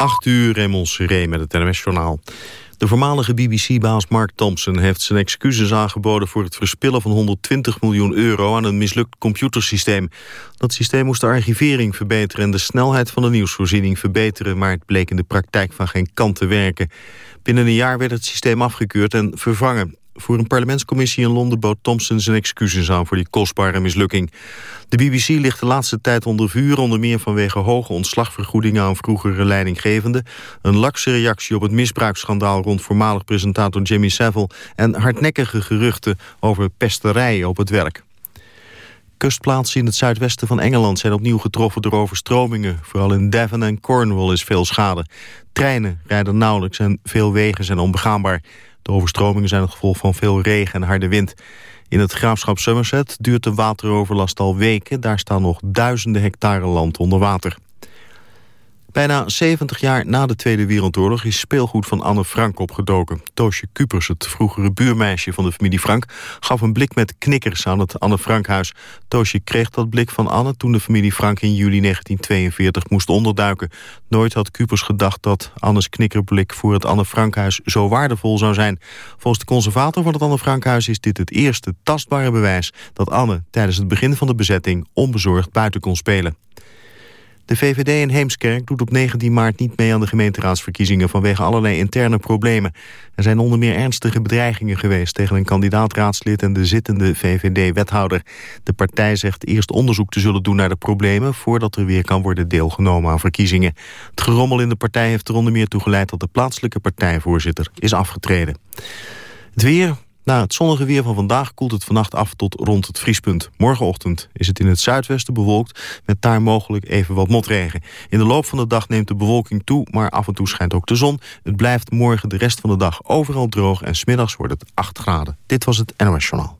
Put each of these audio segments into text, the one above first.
8 uur, Raymond Seré met het NMS-journaal. De voormalige BBC-baas Mark Thompson heeft zijn excuses aangeboden... voor het verspillen van 120 miljoen euro aan een mislukt computersysteem. Dat systeem moest de archivering verbeteren... en de snelheid van de nieuwsvoorziening verbeteren... maar het bleek in de praktijk van geen kant te werken. Binnen een jaar werd het systeem afgekeurd en vervangen. Voor een parlementscommissie in Londen bood Thompson zijn excuses aan voor die kostbare mislukking. De BBC ligt de laatste tijd onder vuur, onder meer vanwege hoge ontslagvergoedingen aan vroegere leidinggevenden, een lakse reactie op het misbruiksschandaal rond voormalig presentator Jimmy Savile en hardnekkige geruchten over pesterijen op het werk. Kustplaatsen in het zuidwesten van Engeland zijn opnieuw getroffen door overstromingen. Vooral in Devon en Cornwall is veel schade. Treinen rijden nauwelijks en veel wegen zijn onbegaanbaar. De overstromingen zijn het gevolg van veel regen en harde wind. In het graafschap Somerset duurt de wateroverlast al weken. Daar staan nog duizenden hectare land onder water. Bijna 70 jaar na de Tweede Wereldoorlog is speelgoed van Anne Frank opgedoken. Toosje Kupers, het vroegere buurmeisje van de familie Frank... gaf een blik met knikkers aan het Anne Frankhuis. Toosje kreeg dat blik van Anne toen de familie Frank in juli 1942 moest onderduiken. Nooit had Kupers gedacht dat Annes knikkerblik voor het Anne Frankhuis zo waardevol zou zijn. Volgens de conservator van het Anne Frankhuis is dit het eerste tastbare bewijs... dat Anne tijdens het begin van de bezetting onbezorgd buiten kon spelen. De VVD in Heemskerk doet op 19 maart niet mee aan de gemeenteraadsverkiezingen vanwege allerlei interne problemen. Er zijn onder meer ernstige bedreigingen geweest tegen een kandidaatraadslid en de zittende VVD-wethouder. De partij zegt eerst onderzoek te zullen doen naar de problemen voordat er weer kan worden deelgenomen aan verkiezingen. Het gerommel in de partij heeft er onder meer toe geleid dat de plaatselijke partijvoorzitter is afgetreden. Het weer, na het zonnige weer van vandaag koelt het vannacht af tot rond het vriespunt. Morgenochtend is het in het zuidwesten bewolkt... met daar mogelijk even wat motregen. In de loop van de dag neemt de bewolking toe, maar af en toe schijnt ook de zon. Het blijft morgen de rest van de dag overal droog... en smiddags wordt het 8 graden. Dit was het NOS Journaal.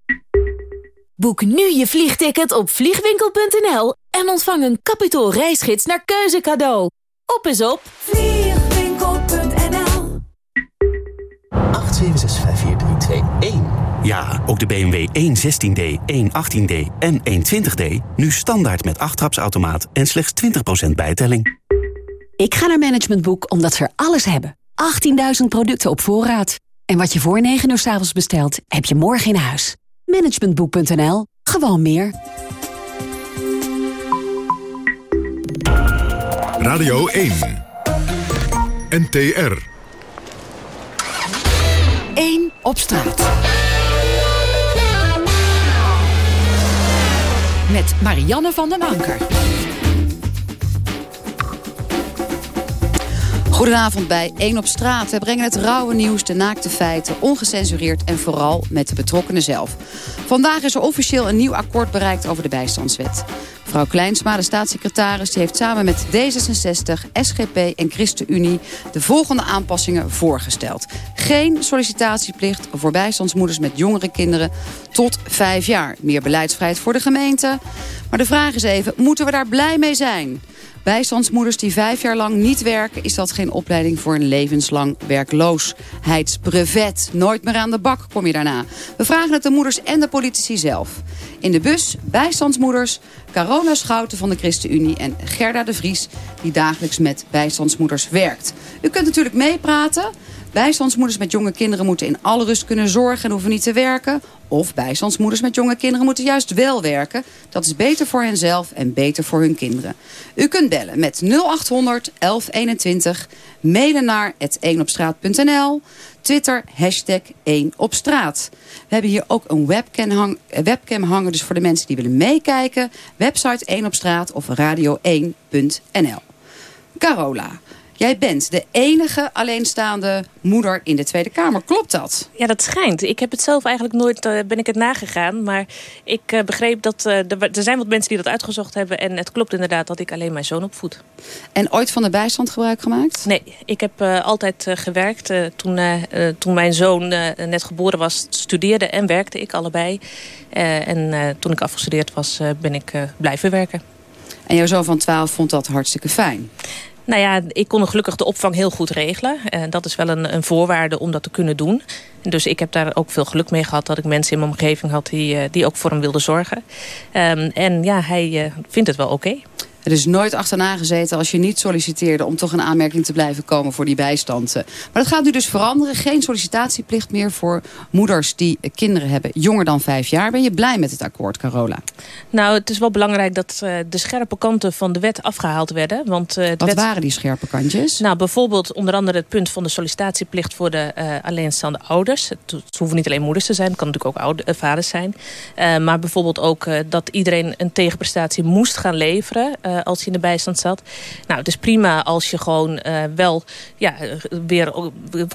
Boek nu je vliegticket op vliegwinkel.nl en ontvang een kapitaal reisgids naar keuze cadeau. Op is op vliegwinkel.nl 8765432 Ja, ook de BMW 116D, 118D en 120D nu standaard met achttrapsautomaat en slechts 20% bijtelling. Ik ga naar Management Boek omdat ze er alles hebben. 18.000 producten op voorraad. En wat je voor 9 uur s avonds bestelt, heb je morgen in huis. Managementboek.nl. Gewoon meer. Radio 1. NTR. 1 op straat. Met Marianne van den Anker. Goedenavond bij 1 op straat. We brengen het rauwe nieuws, de naakte feiten, ongecensureerd en vooral met de betrokkenen zelf. Vandaag is er officieel een nieuw akkoord bereikt over de bijstandswet. Mevrouw Kleinsma, de staatssecretaris, die heeft samen met D66, SGP en ChristenUnie de volgende aanpassingen voorgesteld. Geen sollicitatieplicht voor bijstandsmoeders met jongere kinderen tot vijf jaar. Meer beleidsvrijheid voor de gemeente. Maar de vraag is even, moeten we daar blij mee zijn? Bijstandsmoeders die vijf jaar lang niet werken... is dat geen opleiding voor een levenslang werkloosheidsbrevet. Nooit meer aan de bak kom je daarna. We vragen het de moeders en de politici zelf. In de bus bijstandsmoeders, Carona Schouten van de ChristenUnie... en Gerda de Vries, die dagelijks met bijstandsmoeders werkt. U kunt natuurlijk meepraten... Bijstandsmoeders met jonge kinderen moeten in alle rust kunnen zorgen en hoeven niet te werken. Of bijstandsmoeders met jonge kinderen moeten juist wel werken. Dat is beter voor henzelf en beter voor hun kinderen. U kunt bellen met 0800 1121, mailen naar het 1opstraat.nl, Twitter hashtag 1 op straat. We hebben hier ook een webcam, hang, hangen, dus voor de mensen die willen meekijken. Website 1 op straat of radio1.nl. Carola. Jij bent de enige alleenstaande moeder in de Tweede Kamer. Klopt dat? Ja, dat schijnt. Ik heb het zelf eigenlijk nooit, uh, ben ik het nagegaan. Maar ik uh, begreep dat uh, er, er zijn wat mensen die dat uitgezocht hebben. En het klopt inderdaad dat ik alleen mijn zoon opvoed. En ooit van de bijstand gebruik gemaakt? Nee, ik heb altijd gewerkt. toen, toen mijn zoon net geboren was, studeerde en werkte ik allebei. en toen ik afgestudeerd was, ben ik blijven werken. En jouw zoon van 12 vond dat hartstikke fijn? Nou ja, ik kon gelukkig de opvang heel goed regelen. En dat is wel een, een voorwaarde om dat te kunnen doen. Dus ik heb daar ook veel geluk mee gehad dat ik mensen in mijn omgeving had die, eh, die ook voor hem wilden zorgen. Um, en ja, hij uh, vindt het wel oké. Er is nooit achterna gezeten als je niet solliciteerde... om toch een aanmerking te blijven komen voor die bijstand. Maar dat gaat nu dus veranderen. Geen sollicitatieplicht meer voor moeders die kinderen hebben jonger dan vijf jaar. Ben je blij met het akkoord, Carola? Nou, het is wel belangrijk dat uh, de scherpe kanten van de wet afgehaald werden. Want, uh, Wat waren die scherpe kantjes? Nou, bijvoorbeeld onder andere het punt van de sollicitatieplicht... voor de uh, alleenstaande ouders. Het, hoeven niet alleen moeders te zijn, het kan natuurlijk ook oude, vaders zijn. maar bijvoorbeeld ook dat iedereen een tegenprestatie moest gaan leveren als hij in de bijstand zat. Nou, het is prima als je gewoon uh, wel ja, weer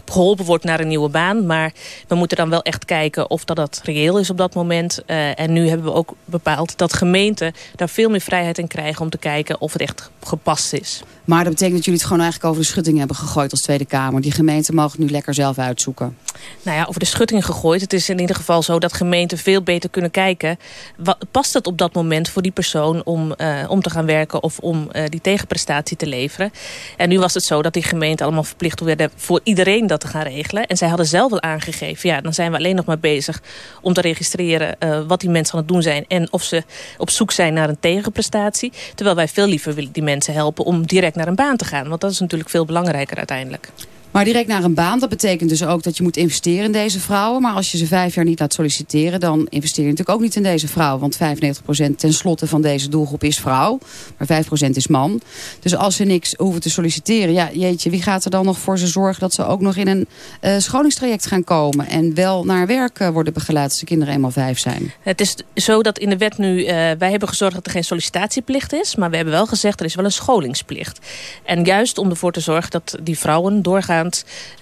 geholpen wordt naar een nieuwe baan. Maar we moeten dan wel echt kijken of dat, dat reëel is op dat moment. Uh, en nu hebben we ook bepaald dat gemeenten daar veel meer vrijheid in krijgen... om te kijken of het echt gepast is. Maar dat betekent dat jullie het gewoon eigenlijk over de schutting hebben gegooid als Tweede Kamer. Die gemeenten mogen nu lekker zelf uitzoeken. Nou ja, over de schutting gegooid. Het is in ieder geval zo dat gemeenten veel beter kunnen kijken. Wat, past het op dat moment voor die persoon om, uh, om te gaan werken of om uh, die tegenprestatie te leveren? En nu was het zo dat die gemeenten allemaal verplicht werden voor iedereen dat te gaan regelen. En zij hadden zelf al aangegeven, ja, dan zijn we alleen nog maar bezig om te registreren uh, wat die mensen aan het doen zijn. En of ze op zoek zijn naar een tegenprestatie. Terwijl wij veel liever willen die mensen helpen om direct naar een baan te gaan. Want dat is natuurlijk veel belangrijker uiteindelijk. Maar direct naar een baan, dat betekent dus ook dat je moet investeren in deze vrouwen. Maar als je ze vijf jaar niet laat solliciteren, dan investeer je natuurlijk ook niet in deze vrouw. Want 95% tenslotte van deze doelgroep is vrouw, maar 5% is man. Dus als ze niks hoeven te solliciteren, ja jeetje, wie gaat er dan nog voor ze zorgen dat ze ook nog in een uh, scholingstraject gaan komen. En wel naar werk uh, worden begeleid als de kinderen eenmaal vijf zijn. Het is zo dat in de wet nu, uh, wij hebben gezorgd dat er geen sollicitatieplicht is. Maar we hebben wel gezegd, er is wel een scholingsplicht. En juist om ervoor te zorgen dat die vrouwen doorgaan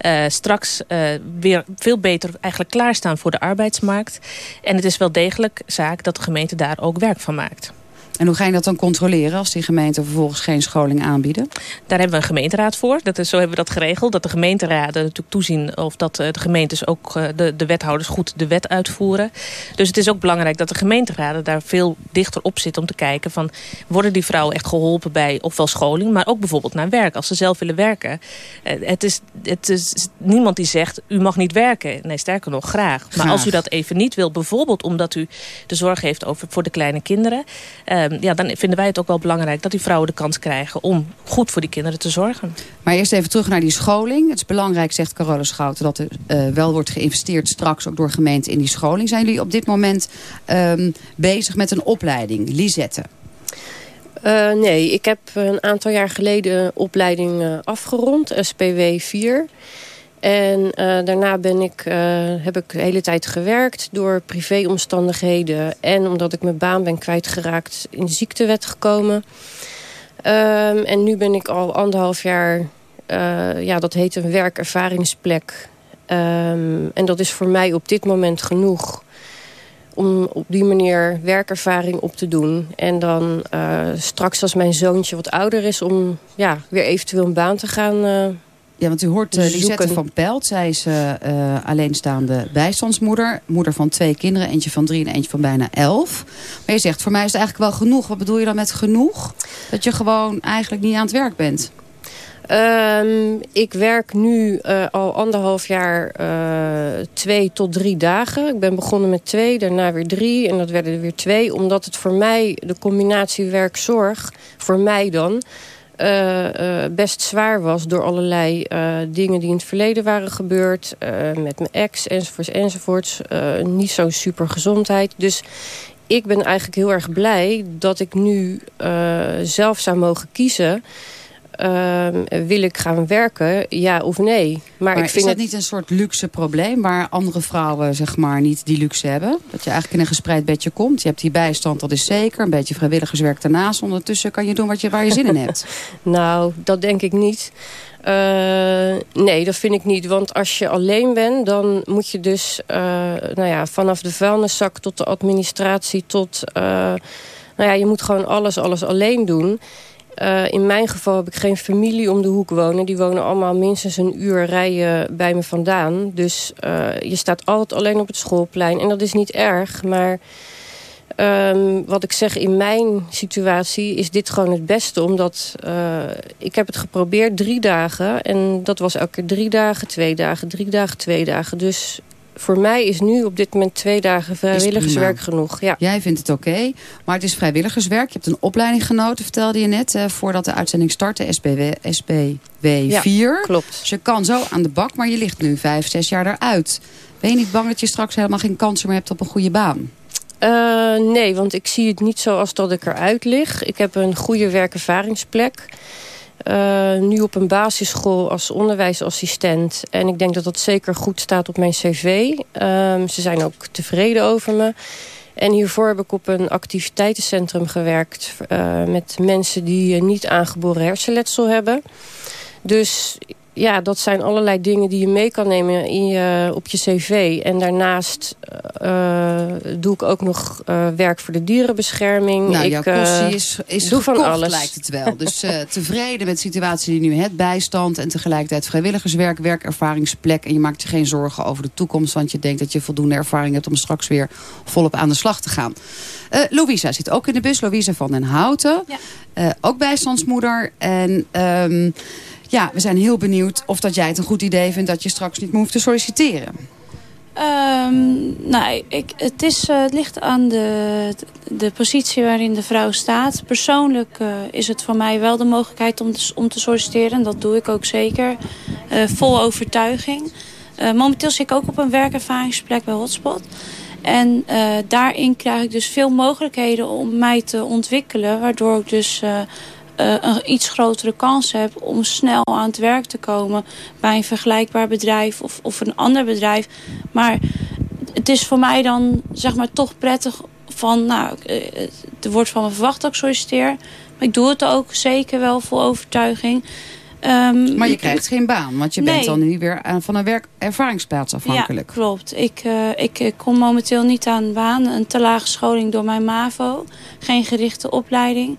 uh, straks uh, weer veel beter eigenlijk klaarstaan voor de arbeidsmarkt. En het is wel degelijk zaak dat de gemeente daar ook werk van maakt. En hoe ga je dat dan controleren als die gemeenten vervolgens geen scholing aanbieden? Daar hebben we een gemeenteraad voor. Dat is, zo hebben we dat geregeld. Dat de gemeenteraden natuurlijk toezien of dat de gemeentes ook de, de wethouders goed de wet uitvoeren. Dus het is ook belangrijk dat de gemeenteraden daar veel dichter op zitten om te kijken van worden die vrouwen echt geholpen bij ofwel scholing, maar ook bijvoorbeeld naar werk. Als ze zelf willen werken. Het is, het is niemand die zegt u mag niet werken. Nee, sterker nog, graag. graag. Maar als u dat even niet wil, bijvoorbeeld omdat u de zorg heeft over, voor de kleine kinderen ja, dan vinden wij het ook wel belangrijk dat die vrouwen de kans krijgen om goed voor die kinderen te zorgen. Maar eerst even terug naar die scholing. Het is belangrijk, zegt Carola Schouten, dat er uh, wel wordt geïnvesteerd straks ook door gemeenten in die scholing. Zijn jullie op dit moment um, bezig met een opleiding, Lisette? Uh, nee, ik heb een aantal jaar geleden een opleiding uh, afgerond, SPW 4. En uh, daarna ben ik, uh, heb ik de hele tijd gewerkt door privéomstandigheden. En omdat ik mijn baan ben kwijtgeraakt in de ziektewet gekomen. Um, en nu ben ik al anderhalf jaar, uh, ja dat heet een werkervaringsplek. Um, en dat is voor mij op dit moment genoeg om op die manier werkervaring op te doen. En dan straks als mijn zoontje wat ouder is om ja, weer eventueel een baan te gaan ja, want u hoort uh, Lisette van Pelt. Zij is uh, uh, alleenstaande bijstandsmoeder. Moeder van twee kinderen. Eentje van drie en eentje van bijna elf. Maar je zegt, voor mij is het eigenlijk wel genoeg. Wat bedoel je dan met genoeg? Dat je gewoon eigenlijk niet aan het werk bent. Um, ik werk nu uh, al anderhalf jaar uh, twee tot drie dagen. Ik ben begonnen met twee, daarna weer drie en dat werden er weer twee. Omdat het voor mij, de combinatie werk-zorg, voor mij dan... Uh, uh, best zwaar was door allerlei uh, dingen die in het verleden waren gebeurd. met mijn ex enzovoorts enzovoorts. niet zo'n super gezondheid. Dus ik ben eigenlijk heel erg blij dat ik nu zelf zou mogen kiezen... ehm, wil ik gaan werken, ja of nee. Maar, ik vind is dat het... niet een soort luxe probleem... waar andere vrouwen zeg maar niet die luxe hebben? Dat je eigenlijk in een gespreid bedje komt. Je hebt die bijstand, dat is zeker. Een beetje vrijwilligerswerk daarnaast. Ondertussen kan je doen wat je, waar je zin in hebt. nou, dat denk ik niet. Uh, nee, dat vind ik niet. Want als je alleen bent, dan moet je dus uh, nou ja, vanaf de vuilniszak tot de administratie tot... Uh, nou ja, je moet gewoon alles, alles alleen doen. In mijn geval heb ik geen familie om de hoek wonen. Die wonen allemaal minstens een uur rijden bij me vandaan. Dus je staat altijd alleen op het schoolplein. En dat is niet erg, maar... Um, wat ik zeg, in mijn situatie is dit gewoon het beste. Omdat uh, ik heb het geprobeerd drie dagen. En dat was elke keer drie dagen, twee dagen, drie dagen, twee dagen. Dus voor mij is nu op dit moment twee dagen vrijwilligerswerk genoeg. Ja. Jij vindt het oké, maar het is vrijwilligerswerk. Je hebt een opleiding genoten, vertelde je net, uh, voordat de uitzending startte, SBW, SBW 4. Ja, klopt. Dus je kan zo aan de bak, maar je ligt nu vijf, zes jaar eruit. Ben je niet bang dat je straks helemaal geen kansen meer hebt op een goede baan? Uh, nee, want ik zie het niet zoals dat ik eruit lig. Ik heb een goede werkervaringsplek. Uh, nu op een basisschool als onderwijsassistent. En ik denk dat dat zeker goed staat op mijn cv. Uh, ze zijn ook tevreden over me. En hiervoor heb ik op een activiteitencentrum gewerkt... Uh, met mensen die niet aangeboren hersenletsel hebben. Dus ja, dat zijn allerlei dingen die je mee kan nemen in je, op je cv. En daarnaast uh, doe ik ook nog uh, werk voor de dierenbescherming. Nou, ik, jouw uh, is, is doe van alles. lijkt het wel. Dus tevreden met de situatie die nu hebt, bijstand... en tegelijkertijd vrijwilligerswerk, werkervaringsplek... en je maakt je geen zorgen over de toekomst... want je denkt dat je voldoende ervaring hebt om straks weer volop aan de slag te gaan. Louisa zit ook in de bus, Louisa van den Houten. Ja. ook bijstandsmoeder en... Um, ja, we zijn heel benieuwd of dat jij het een goed idee vindt... dat je straks niet meer hoeft te solliciteren. Um, nou, ik, het, is, uh, het ligt aan de, de positie waarin de vrouw staat. Persoonlijk uh, is het voor mij wel de mogelijkheid om te, om te solliciteren. En dat doe ik ook zeker. Uh, vol overtuiging. momenteel zit ik ook op een werkervaringsplek bij Hotspot. En daarin krijg ik dus veel mogelijkheden om mij te ontwikkelen. Waardoor ik dus een iets grotere kans heb om snel aan het werk te komen bij een vergelijkbaar bedrijf of, of een ander bedrijf. Maar het is voor mij dan zeg maar toch prettig van, nou, uh, er wordt van me verwacht dat ik solliciteer. Maar ik doe het ook zeker wel vol overtuiging. Um, maar je krijgt geen baan, want je nee. bent dan nu weer van een werkervaringsplaats afhankelijk. Ja, klopt. Ik, uh, ik kom momenteel niet aan een baan. Een te lage scholing door mijn MAVO. Geen gerichte opleiding.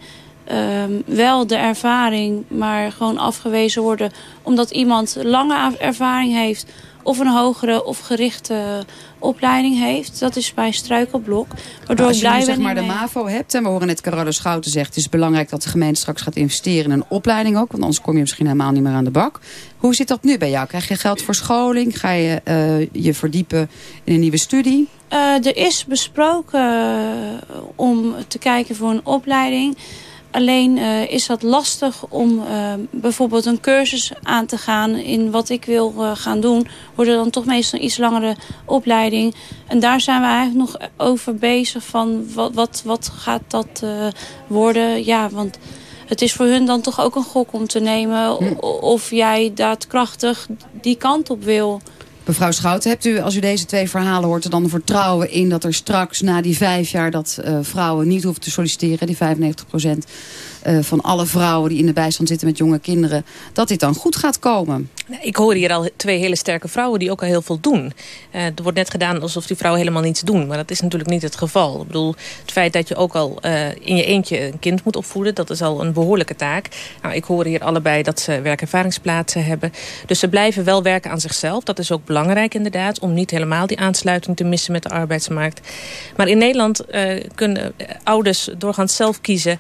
Um, wel de ervaring, maar gewoon afgewezen worden... omdat iemand lange ervaring heeft of een hogere of gerichte opleiding heeft. Dat is bij struikelblok. Waardoor als je nu zeg maar de MAVO hebt... en we horen net Carola Schouten zegt... het is belangrijk dat de gemeente straks gaat investeren in een opleiding ook... want anders kom je misschien helemaal niet meer aan de bak. Hoe zit dat nu bij jou? Krijg je geld voor scholing? Ga je uh, je verdiepen in een nieuwe studie? Uh, er is besproken om te kijken voor een opleiding... Alleen uh, is dat lastig om uh, bijvoorbeeld een cursus aan te gaan in wat ik wil uh, gaan doen. Wordt er dan toch meestal een iets langere opleiding. En daar zijn we eigenlijk nog over bezig van wat, wat, wat gaat dat worden. Ja, want het is voor hun dan toch ook een gok om te nemen hm. of jij daadkrachtig die kant op wil. Mevrouw Schouten, hebt u, als u deze twee verhalen hoort... er dan vertrouwen in dat er straks na die vijf jaar... dat uh, vrouwen niet hoeven te solliciteren, die 95 procent... Uh, van alle vrouwen die in de bijstand zitten met jonge kinderen... dat dit dan goed gaat komen? Ik hoor hier al twee hele sterke vrouwen die ook al heel veel doen. Uh, er wordt net gedaan alsof die vrouwen helemaal niets doen. Maar dat is natuurlijk niet het geval. Ik bedoel, het feit dat je ook al uh, in je eentje een kind moet opvoeden... dat is al een behoorlijke taak. Nou, ik hoor hier allebei dat ze werkervaringsplaatsen hebben. Dus ze blijven wel werken aan zichzelf. Dat is ook belangrijk inderdaad. Om niet helemaal die aansluiting te missen met de arbeidsmarkt. Maar in Nederland kunnen ouders doorgaans zelf kiezen...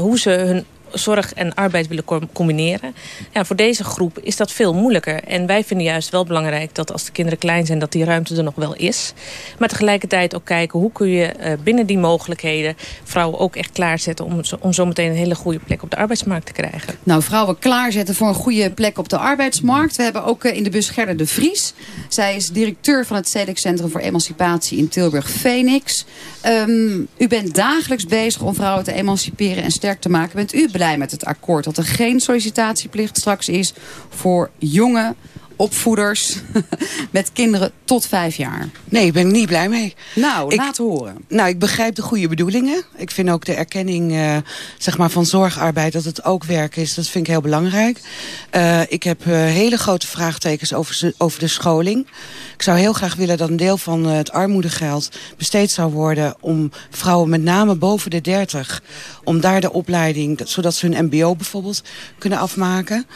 hoe ze hun zorg en arbeid willen combineren. Ja, voor deze groep is dat veel moeilijker. En wij vinden juist wel belangrijk dat als de kinderen klein zijn... dat die ruimte er nog wel is. Maar tegelijkertijd ook kijken hoe kun je uh, binnen die mogelijkheden... vrouwen ook echt klaarzetten om, om zo meteen een hele goede plek op de arbeidsmarkt te krijgen. Nou, vrouwen klaarzetten voor een goede plek op de arbeidsmarkt. We hebben ook uh, in de bus Gerda de Vries. Zij is directeur van het Stedelijk Centrum voor Emancipatie in Tilburg-Phoenix. Um, u bent dagelijks bezig om vrouwen te emanciperen en sterk te maken. Bent u blij blij met het akkoord dat er geen sollicitatieplicht straks is voor jonge opvoeders met kinderen tot vijf jaar. Nee, ik ben er niet blij mee. Nou, Ik- laat horen. Nou, ik begrijp de goede bedoelingen. Ik vind ook de erkenning eh, zeg maar van zorgarbeid, dat het ook werk is, dat vind ik heel belangrijk. Eh, ik heb eh, hele grote vraagtekens over, over de scholing. Ik zou heel graag willen dat een deel van het armoedegeld besteed zou worden om vrouwen met name boven de 30, om daar de opleiding, dat- zodat ze hun mbo bijvoorbeeld kunnen afmaken.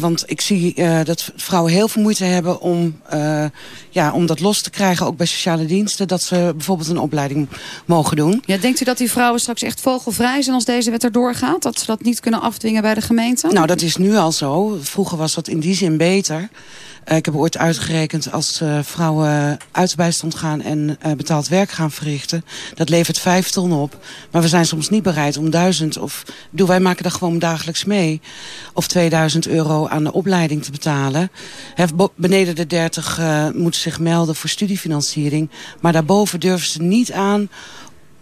Want ik zie eh, dat vrouwen heel veel moeite hebben om, eh, ja, om dat los te krijgen, ook bij sociale diensten, dat ze bijvoorbeeld een opleiding mogen doen. Ja, denkt u dat die vrouwen straks echt vogelvrij zijn als deze wet erdoor gaat? Dat ze dat niet kunnen afdwingen bij de gemeente? Nou, dat is nu al zo. Vroeger was dat in die zin beter. Eh, ik heb ooit uitgerekend als eh, vrouwen uit de bijstand gaan en eh, betaald werk gaan verrichten. Dat levert vijf ton op. Maar we zijn soms niet bereid om duizend of... bedoel, wij maken er gewoon dagelijks mee. Of 2000 euro aan de opleiding te betalen. Beneden de 30 eh, moeten zich melden voor studiefinanciering. Maar daarboven durven ze niet aan.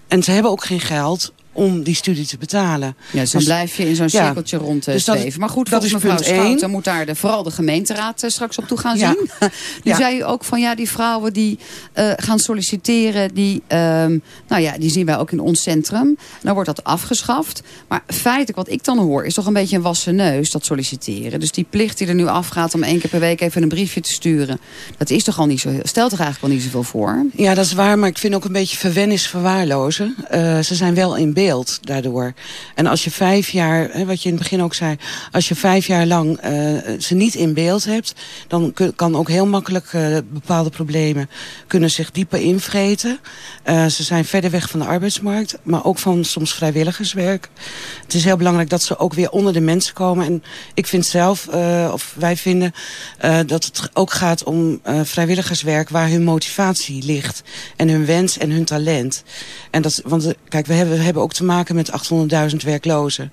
En ze hebben ook geen geld om die studie te betalen. Ja, dus dan blijf je in zo'n ja. cirkeltje rond Dus zweven. Maar goed, dat is mevrouw één. Schouten moet daar de, vooral de gemeenteraad eh, straks op toe gaan Ja. zien. nu zei u ook van ja, die vrouwen die eh, gaan solliciteren, die, ehm, nou ja, die zien wij ook in ons centrum. Dan wordt dat afgeschaft. Maar feitelijk, wat ik dan hoor, is toch een beetje een wassen neus, dat solliciteren. Dus die plicht die er nu afgaat om één keer per week even een briefje te sturen. Dat is toch al niet zo, heel- stelt toch eigenlijk wel niet zoveel voor? Ja, dat is waar, maar ik vind ook een beetje verwen is verwaarlozen. Ze zijn wel in beeld daardoor. En als je vijf jaar, hè, wat je in het begin ook zei... als je vijf jaar lang eh, ze niet in beeld hebt... dan kan ook heel makkelijk eh, bepaalde problemen kunnen zich dieper invreten. Eh, ze zijn verder weg van de arbeidsmarkt, maar ook van soms vrijwilligerswerk. Het is heel belangrijk dat ze ook weer onder de mensen komen. En ik vind zelf, of wij vinden, dat het ook gaat om vrijwilligerswerk waar hun motivatie ligt. En hun wens en hun talent. En dat, want kijk, we hebben, we hebben ook te maken met 800.000 werklozen.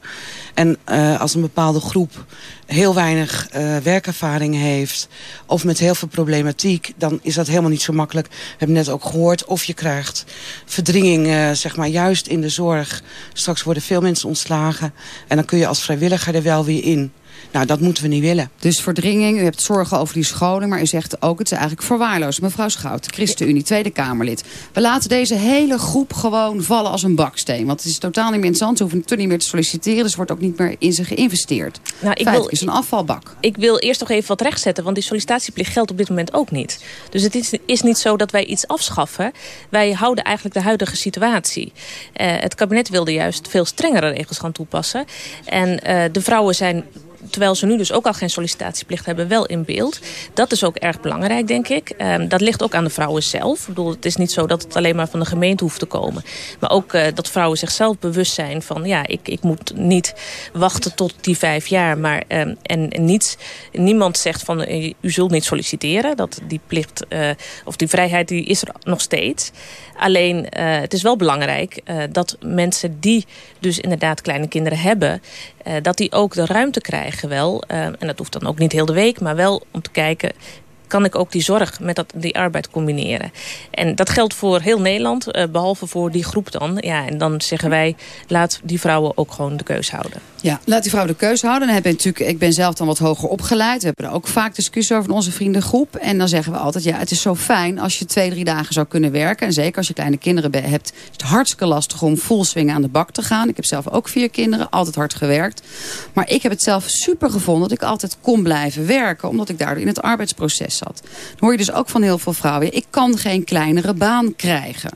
En eh, als een bepaalde groep heel weinig eh, werkervaring heeft... of met heel veel problematiek, dan is dat helemaal niet zo makkelijk. We hebben net ook gehoord of je krijgt verdringing, eh, zeg maar, juist in de zorg. Straks worden veel mensen ontslagen. En dan kun je als vrijwilliger er wel weer in. Nou, dat moeten we niet willen. Dus verdringing, u hebt zorgen over die scholing, maar u zegt ook het is eigenlijk verwaarloosd. Mevrouw Schout, ChristenUnie, Tweede Kamerlid. We laten deze hele groep gewoon vallen als een baksteen. Want het is totaal niet meer interessant. Ze hoeven toen niet meer te solliciteren, dus er wordt ook niet meer in ze geïnvesteerd. Nou, ik Feitelijk wil, is een afvalbak. ik wil eerst nog even wat rechtzetten, want die sollicitatieplicht geldt op dit moment ook niet. Dus het is, is niet zo dat wij iets afschaffen. Wij houden eigenlijk de huidige situatie. Eh, het kabinet wilde juist veel strengere regels gaan toepassen. En eh, de vrouwen zijn terwijl ze nu dus ook al geen sollicitatieplicht hebben, wel in beeld. Dat is ook erg belangrijk, denk ik. Ehm, dat ligt ook aan de vrouwen zelf. Ik bedoel, het is niet zo dat het alleen maar van de gemeente hoeft te komen. Maar ook eh, dat vrouwen zichzelf bewust zijn van... ja, ik, ik moet niet wachten tot die vijf jaar. Maar, ehm, en, niets, niemand zegt van, eh, u zult niet solliciteren. Dat die plicht, eh, of die vrijheid, die is er nog steeds. Alleen, eh, het is wel belangrijk eh, dat mensen die dus inderdaad kleine kinderen hebben... eh, dat die ook de ruimte krijgen wel. en dat hoeft dan ook niet heel de week, maar wel om te kijken... kan ik ook die zorg met dat, die arbeid combineren. En dat geldt voor heel Nederland, eh, behalve voor die groep dan. Ja, en dan zeggen wij, laat die vrouwen ook gewoon de keus houden. Ja, laat die vrouw de keuze houden. Dan heb natuurlijk, ik ben zelf dan wat hoger opgeleid. We hebben er ook vaak discussie over in onze vriendengroep. En dan zeggen we altijd, ja, het is zo fijn als je twee, drie dagen zou kunnen werken. En zeker als je kleine kinderen hebt, is het hartstikke lastig om vol swing aan de bak te gaan. Ik heb zelf ook vier kinderen, altijd hard gewerkt. Maar ik heb het zelf super gevonden dat ik altijd kon blijven werken. Omdat ik daardoor in het arbeidsproces zat. Dan hoor je dus ook van heel veel vrouwen, ik kan geen kleinere baan krijgen.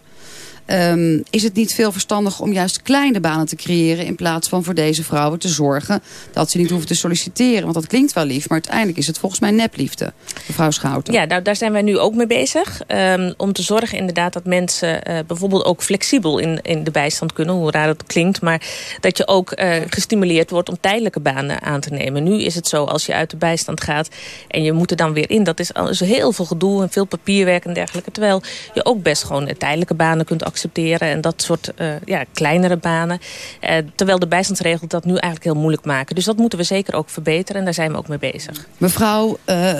Ehm, is het niet veel verstandig om juist kleine banen te creëren... in plaats van voor deze vrouwen te zorgen dat ze niet hoeven te solliciteren? Want dat klinkt wel lief, maar uiteindelijk is het volgens mij nepliefde. Mevrouw Schouten. Ja, nou, daar zijn wij nu ook mee bezig. Ehm, om te zorgen inderdaad dat mensen eh, bijvoorbeeld ook flexibel in, in de bijstand kunnen. Hoe raar het klinkt. Maar dat je ook eh, gestimuleerd wordt om tijdelijke banen aan te nemen. Nu is het zo als je uit de bijstand gaat en je moet er dan weer in. Dat is, is heel veel gedoe en veel papierwerk en dergelijke. Terwijl je ook best gewoon eh, tijdelijke banen kunt accepteren. En dat soort eh, ja, kleinere banen. Eh, terwijl de bijstandsregels dat nu eigenlijk heel moeilijk maken. Dus dat moeten we zeker ook verbeteren. En daar zijn we ook mee bezig. Mevrouw eh,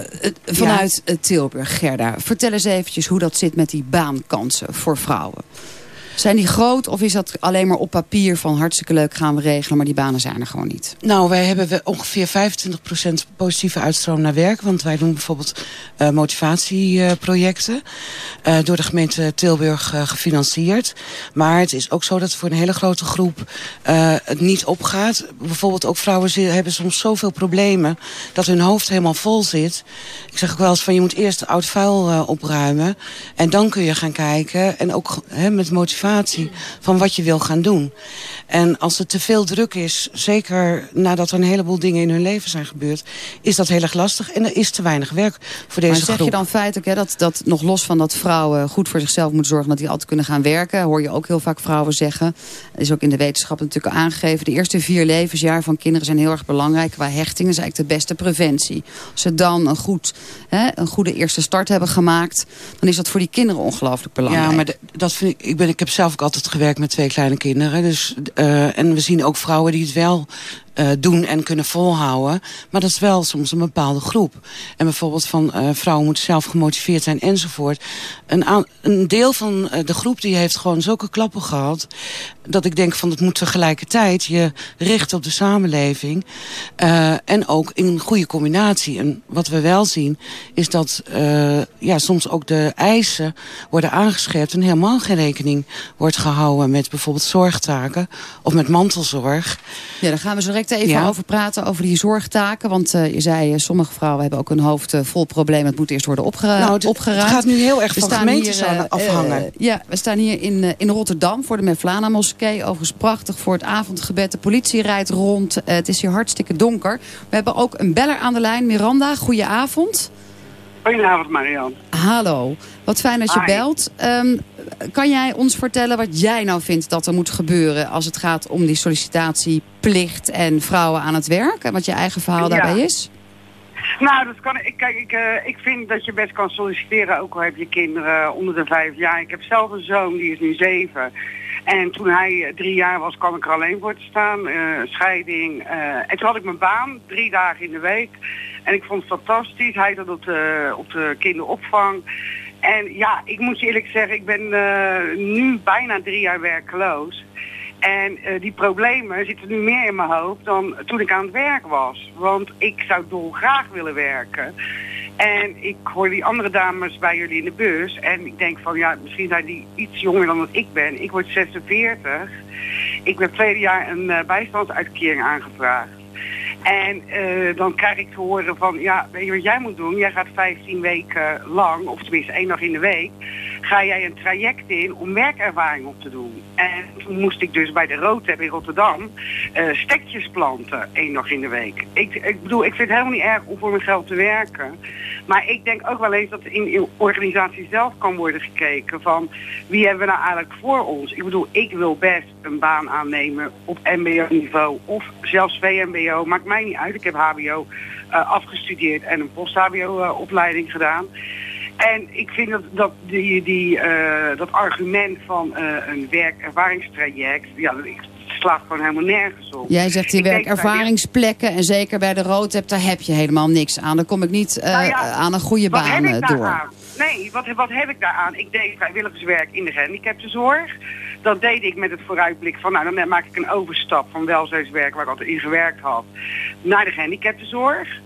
vanuit Tilburg, Gerda. Vertel eens eventjes hoe dat zit met die baankansen voor vrouwen. Zijn die groot of is dat alleen maar op papier van hartstikke leuk gaan we regelen, maar die banen zijn er gewoon niet? Nou, wij hebben ongeveer 25% positieve uitstroom naar werk. Want wij doen bijvoorbeeld uh, motivatieprojecten. Uh, door de gemeente Tilburg uh, gefinancierd. Maar het is ook zo dat voor een hele grote groep het niet opgaat. Bijvoorbeeld ook vrouwen hebben soms zoveel problemen dat hun hoofd helemaal vol zit. Ik zeg ook wel eens van je moet eerst oud vuil opruimen. En dan kun je gaan kijken. En ook met motivatie van wat je wil gaan doen. En als het te veel druk is, zeker nadat er een heleboel dingen in hun leven zijn gebeurd, is dat heel erg lastig. En er is te weinig werk voor deze maar zeg groep. je dan feitelijk hè, dat, dat nog los van dat vrouwen goed voor zichzelf moeten zorgen, dat die altijd kunnen gaan werken, hoor je ook heel vaak vrouwen zeggen. Dat is ook in de wetenschap natuurlijk aangegeven. De eerste vier levensjaar van kinderen zijn heel erg belangrijk. Qua hechting is eigenlijk de beste preventie. Als ze dan een, goed, hè, een goede eerste start hebben gemaakt, dan is dat voor die kinderen ongelooflijk belangrijk. Ja, maar dat vind ik, ik, ben, ik heb zelf ook altijd gewerkt met twee kleine kinderen. Dus, uh, en we zien ook vrouwen die het wel uh, doen en kunnen volhouden. Maar dat is wel soms een bepaalde groep. En bijvoorbeeld van uh, vrouwen moeten zelf gemotiveerd zijn enzovoort. Een, een deel van uh, de groep die heeft gewoon zulke klappen gehad... dat ik denk van het moet tegelijkertijd je richten op de samenleving. en ook in een goede combinatie. En wat we wel zien is dat ja, soms ook de eisen worden aangescherpt... en helemaal geen rekening wordt gehouden met bijvoorbeeld zorgtaken... of met mantelzorg. Ja, daar gaan we zo direct even ja. over praten, over die zorgtaken. Want uh, je zei, uh, sommige vrouwen hebben ook een hoofd uh, vol problemen. Het moet eerst worden opge nou, het, opgeruimd. Het gaat nu heel erg we van gemeentes hier, afhangen. ja, we staan hier in, in Rotterdam voor de Mevlana moskee. Overigens prachtig voor het avondgebed. De politie rijdt rond. het is hier hartstikke donker. We hebben ook een beller aan de lijn. Miranda, goedenavond. Goedenavond, Marianne. Hallo. Wat fijn dat je Hi. belt. Um, kan jij ons vertellen wat jij nou vindt dat er moet gebeuren... als het gaat om die sollicitatieplicht en vrouwen aan het werk? En wat je eigen verhaal Ja. daarbij is? Nou, dat kan ik. Kijk, ik, eh, ik vind dat je best kan solliciteren, ook al heb je kinderen onder de vijf jaar. Ik heb zelf een zoon, die is nu zeven. En toen hij eh, drie jaar was, kwam ik er alleen voor te staan. eh, scheiding. en toen had ik mijn baan, drie dagen in de week. En ik vond het fantastisch. Hij zat op de, op de kinderopvang. En ja, ik moet je eerlijk zeggen, ik ben eh, nu bijna drie jaar werkloos. En eh, die problemen zitten nu meer in mijn hoofd dan toen ik aan het werk was. Want ik zou dolgraag willen werken. En ik hoor die andere dames bij jullie in de bus. En ik denk van ja, misschien zijn die iets jonger dan wat ik ben. Ik word 46. Ik heb tweede jaar een eh, bijstandsuitkering aangevraagd. En eh, dan krijg ik te horen van, ja, weet je wat jij moet doen? Jij gaat 15 weken lang, of tenminste één dag in de week, ga jij een traject in om werkervaring op te doen. En toen moest ik dus bij de Roodtep in Rotterdam eh, stekjes planten, één dag in de week. Ik, ik bedoel, ik vind het helemaal niet erg om voor mijn geld te werken. Maar ik denk ook wel eens dat in, in organisatie zelf kan worden gekeken van wie hebben we nou eigenlijk voor ons. Ik bedoel, ik wil best een baan aannemen op mbo-niveau of zelfs VMBO. Maakt mij niet uit. Ik heb hbo uh, afgestudeerd en een post-hbo-opleiding uh, gedaan. En ik vind dat, dat, die, die, uh, dat argument van uh, een werkervaringstraject, ja, dat slaat gewoon helemaal nergens op. Jij zegt die Ik werkervaringsplekken en zeker bij de Roodtep, daar heb je helemaal niks aan. Dan kom ik niet Nou ja, aan een goede baan ik eh, door. Nee, wat, wat heb ik daaraan? Ik deed vrijwilligerswerk in de gehandicaptenzorg. Dat deed ik met het vooruitblik van, nou dan maak ik een overstap van welzijnswerk waar ik altijd in gewerkt had, naar de gehandicaptenzorg.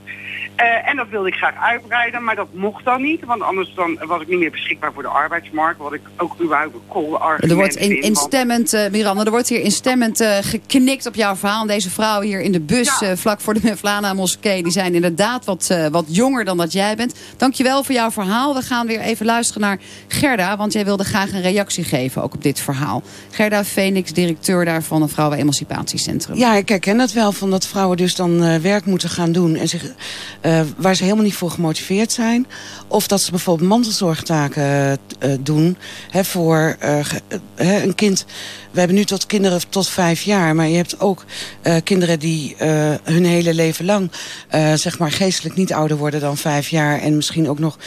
Uh, en dat wilde ik graag uitbreiden, maar dat mocht dan niet. Want anders dan was ik niet meer beschikbaar voor de arbeidsmarkt. Wat ik ook überhaupt een cool argument Er wordt in, instemmend, uh, Miranda, er wordt hier instemmend uh, geknikt op jouw verhaal. En Deze vrouwen hier in de bus Ja. uh, vlak voor de Mevlana moskee... die zijn inderdaad wat, uh, wat jonger dan dat jij bent. Dankjewel voor jouw verhaal. We gaan weer even luisteren naar Gerda... want jij wilde graag een reactie geven ook op dit verhaal. Gerda Phoenix, directeur daar van een Vrouwen Emancipatiecentrum. Ja, ik herken dat wel, van dat vrouwen dus dan uh, werk moeten gaan doen... En zich, uh, waar ze helemaal niet voor gemotiveerd zijn. Of dat ze bijvoorbeeld mantelzorgtaken uh, doen hè, voor een kind... We hebben nu tot kinderen tot vijf jaar, maar je hebt ook kinderen die hun hele leven lang zeg maar geestelijk niet ouder worden dan vijf jaar en misschien ook nog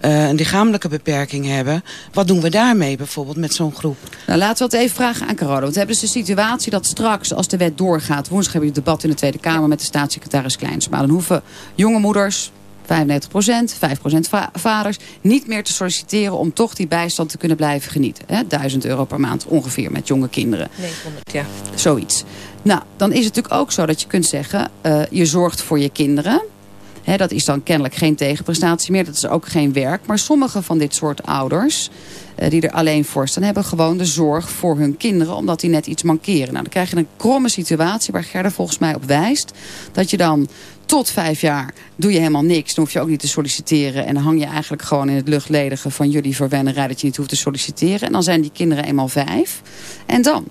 een lichamelijke beperking hebben. Wat doen we daarmee bijvoorbeeld met zo'n groep? Nou, laten we het even vragen aan Carola. Want we hebben dus de situatie dat straks, als de wet doorgaat, woensdag heb je het debat in de Tweede Kamer met de staatssecretaris Kleinsma. Dan hoeven jonge moeders 95 procent, 5 procent vaders, niet meer te solliciteren om toch die bijstand te kunnen blijven genieten. Hè? 1000 euro per maand ongeveer met jonge kinderen. 900, ja. Zoiets. Nou, dan is het natuurlijk ook zo dat je kunt zeggen, uh, je zorgt voor je kinderen. Hè, dat is dan kennelijk geen tegenprestatie meer. Dat is ook geen werk. Maar sommige van dit soort ouders uh, die er alleen voor staan... hebben gewoon de zorg voor hun kinderen omdat die net iets mankeren. Nou, dan krijg je een kromme situatie waar Gerda volgens mij op wijst. Dat je dan tot vijf jaar doe je helemaal niks. Dan hoef je ook niet te solliciteren. En dan hang je eigenlijk gewoon in het luchtledige van jullie verwennerij... dat je niet hoeft te solliciteren. En dan zijn die kinderen eenmaal vijf. En dan?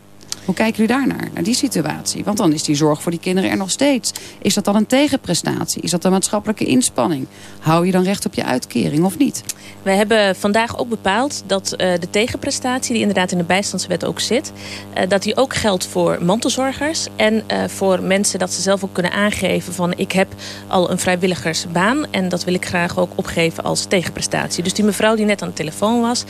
Hoe kijken jullie daarnaar, naar die situatie? Want dan is die zorg voor die kinderen er nog steeds. Is dat dan een tegenprestatie? Is dat een maatschappelijke inspanning? Hou je dan recht op je uitkering of niet? Wij hebben vandaag ook bepaald dat uh, de tegenprestatie... die inderdaad in de bijstandswet ook zit... Uh, dat die ook geldt voor mantelzorgers... en uh, voor mensen dat ze zelf ook kunnen aangeven van... ik heb al een vrijwilligersbaan... en dat wil ik graag ook opgeven als tegenprestatie. Dus die mevrouw die net aan de telefoon was...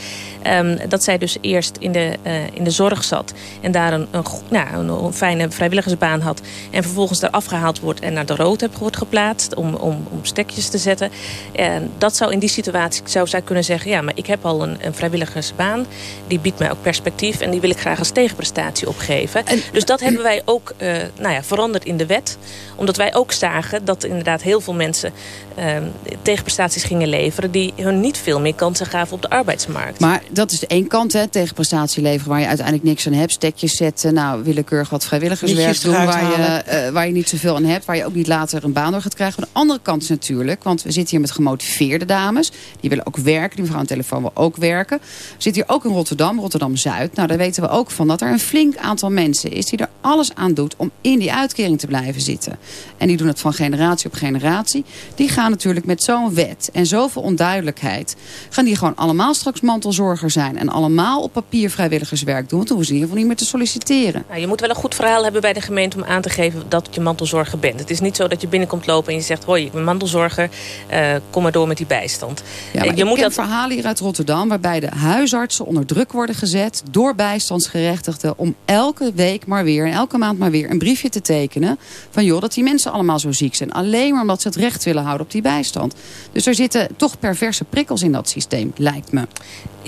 Um, dat zij dus eerst in de, in de zorg zat... en daar een een, nou, een, fijne vrijwilligersbaan had... en vervolgens daar afgehaald wordt en naar de rood wordt geplaatst... om, om, om stekjes te zetten. En dat zou in die situatie zou zij kunnen zeggen... ja, maar ik heb al een, een vrijwilligersbaan. Die biedt mij ook perspectief en die wil ik graag als tegenprestatie opgeven. En, dus dat hebben wij ook uh, nou ja, veranderd in de wet. Omdat wij ook zagen dat inderdaad heel veel mensen... Uh, tegenprestaties gingen leveren... die hun niet veel meer kansen gaven op de arbeidsmarkt. Maar dat is de één kant, hè, tegenprestatie leveren... waar je uiteindelijk niks aan hebt, stekjes zetten nou, willekeurig wat vrijwilligerswerk doen waar je, uh, waar je niet zoveel aan hebt. Waar je ook niet later een baan door gaat krijgen. Maar de andere kant is natuurlijk, want we zitten hier met gemotiveerde dames. Die willen ook werken. Die mevrouw aan de telefoon wil ook werken. We zitten hier ook in Rotterdam, Rotterdam-Zuid. Nou, daar weten we ook van dat er een flink aantal mensen is die er alles aan doet om in die uitkering te blijven zitten. En die doen het van generatie op generatie. Die gaan natuurlijk met zo'n wet en zoveel onduidelijkheid... gaan die gewoon allemaal straks mantelzorger zijn. En allemaal op papier vrijwilligerswerk doen. Want dan hoeven ze in ieder geval niet meer te solliciteren nou, je moet wel een goed verhaal hebben bij de gemeente om aan te geven dat je mantelzorger bent. Het is niet zo dat je binnenkomt lopen en je zegt, hoi, ik ben mantelzorger, uh, kom maar door met die bijstand. Ja, maar je ik moet dat... verhalen hier uit Rotterdam waarbij de huisartsen onder druk worden gezet door bijstandsgerechtigden om elke week maar weer en elke maand maar weer een briefje te tekenen van joh, dat die mensen allemaal zo ziek zijn. Alleen maar omdat ze het recht willen houden op die bijstand. Dus er zitten toch perverse prikkels in dat systeem, lijkt me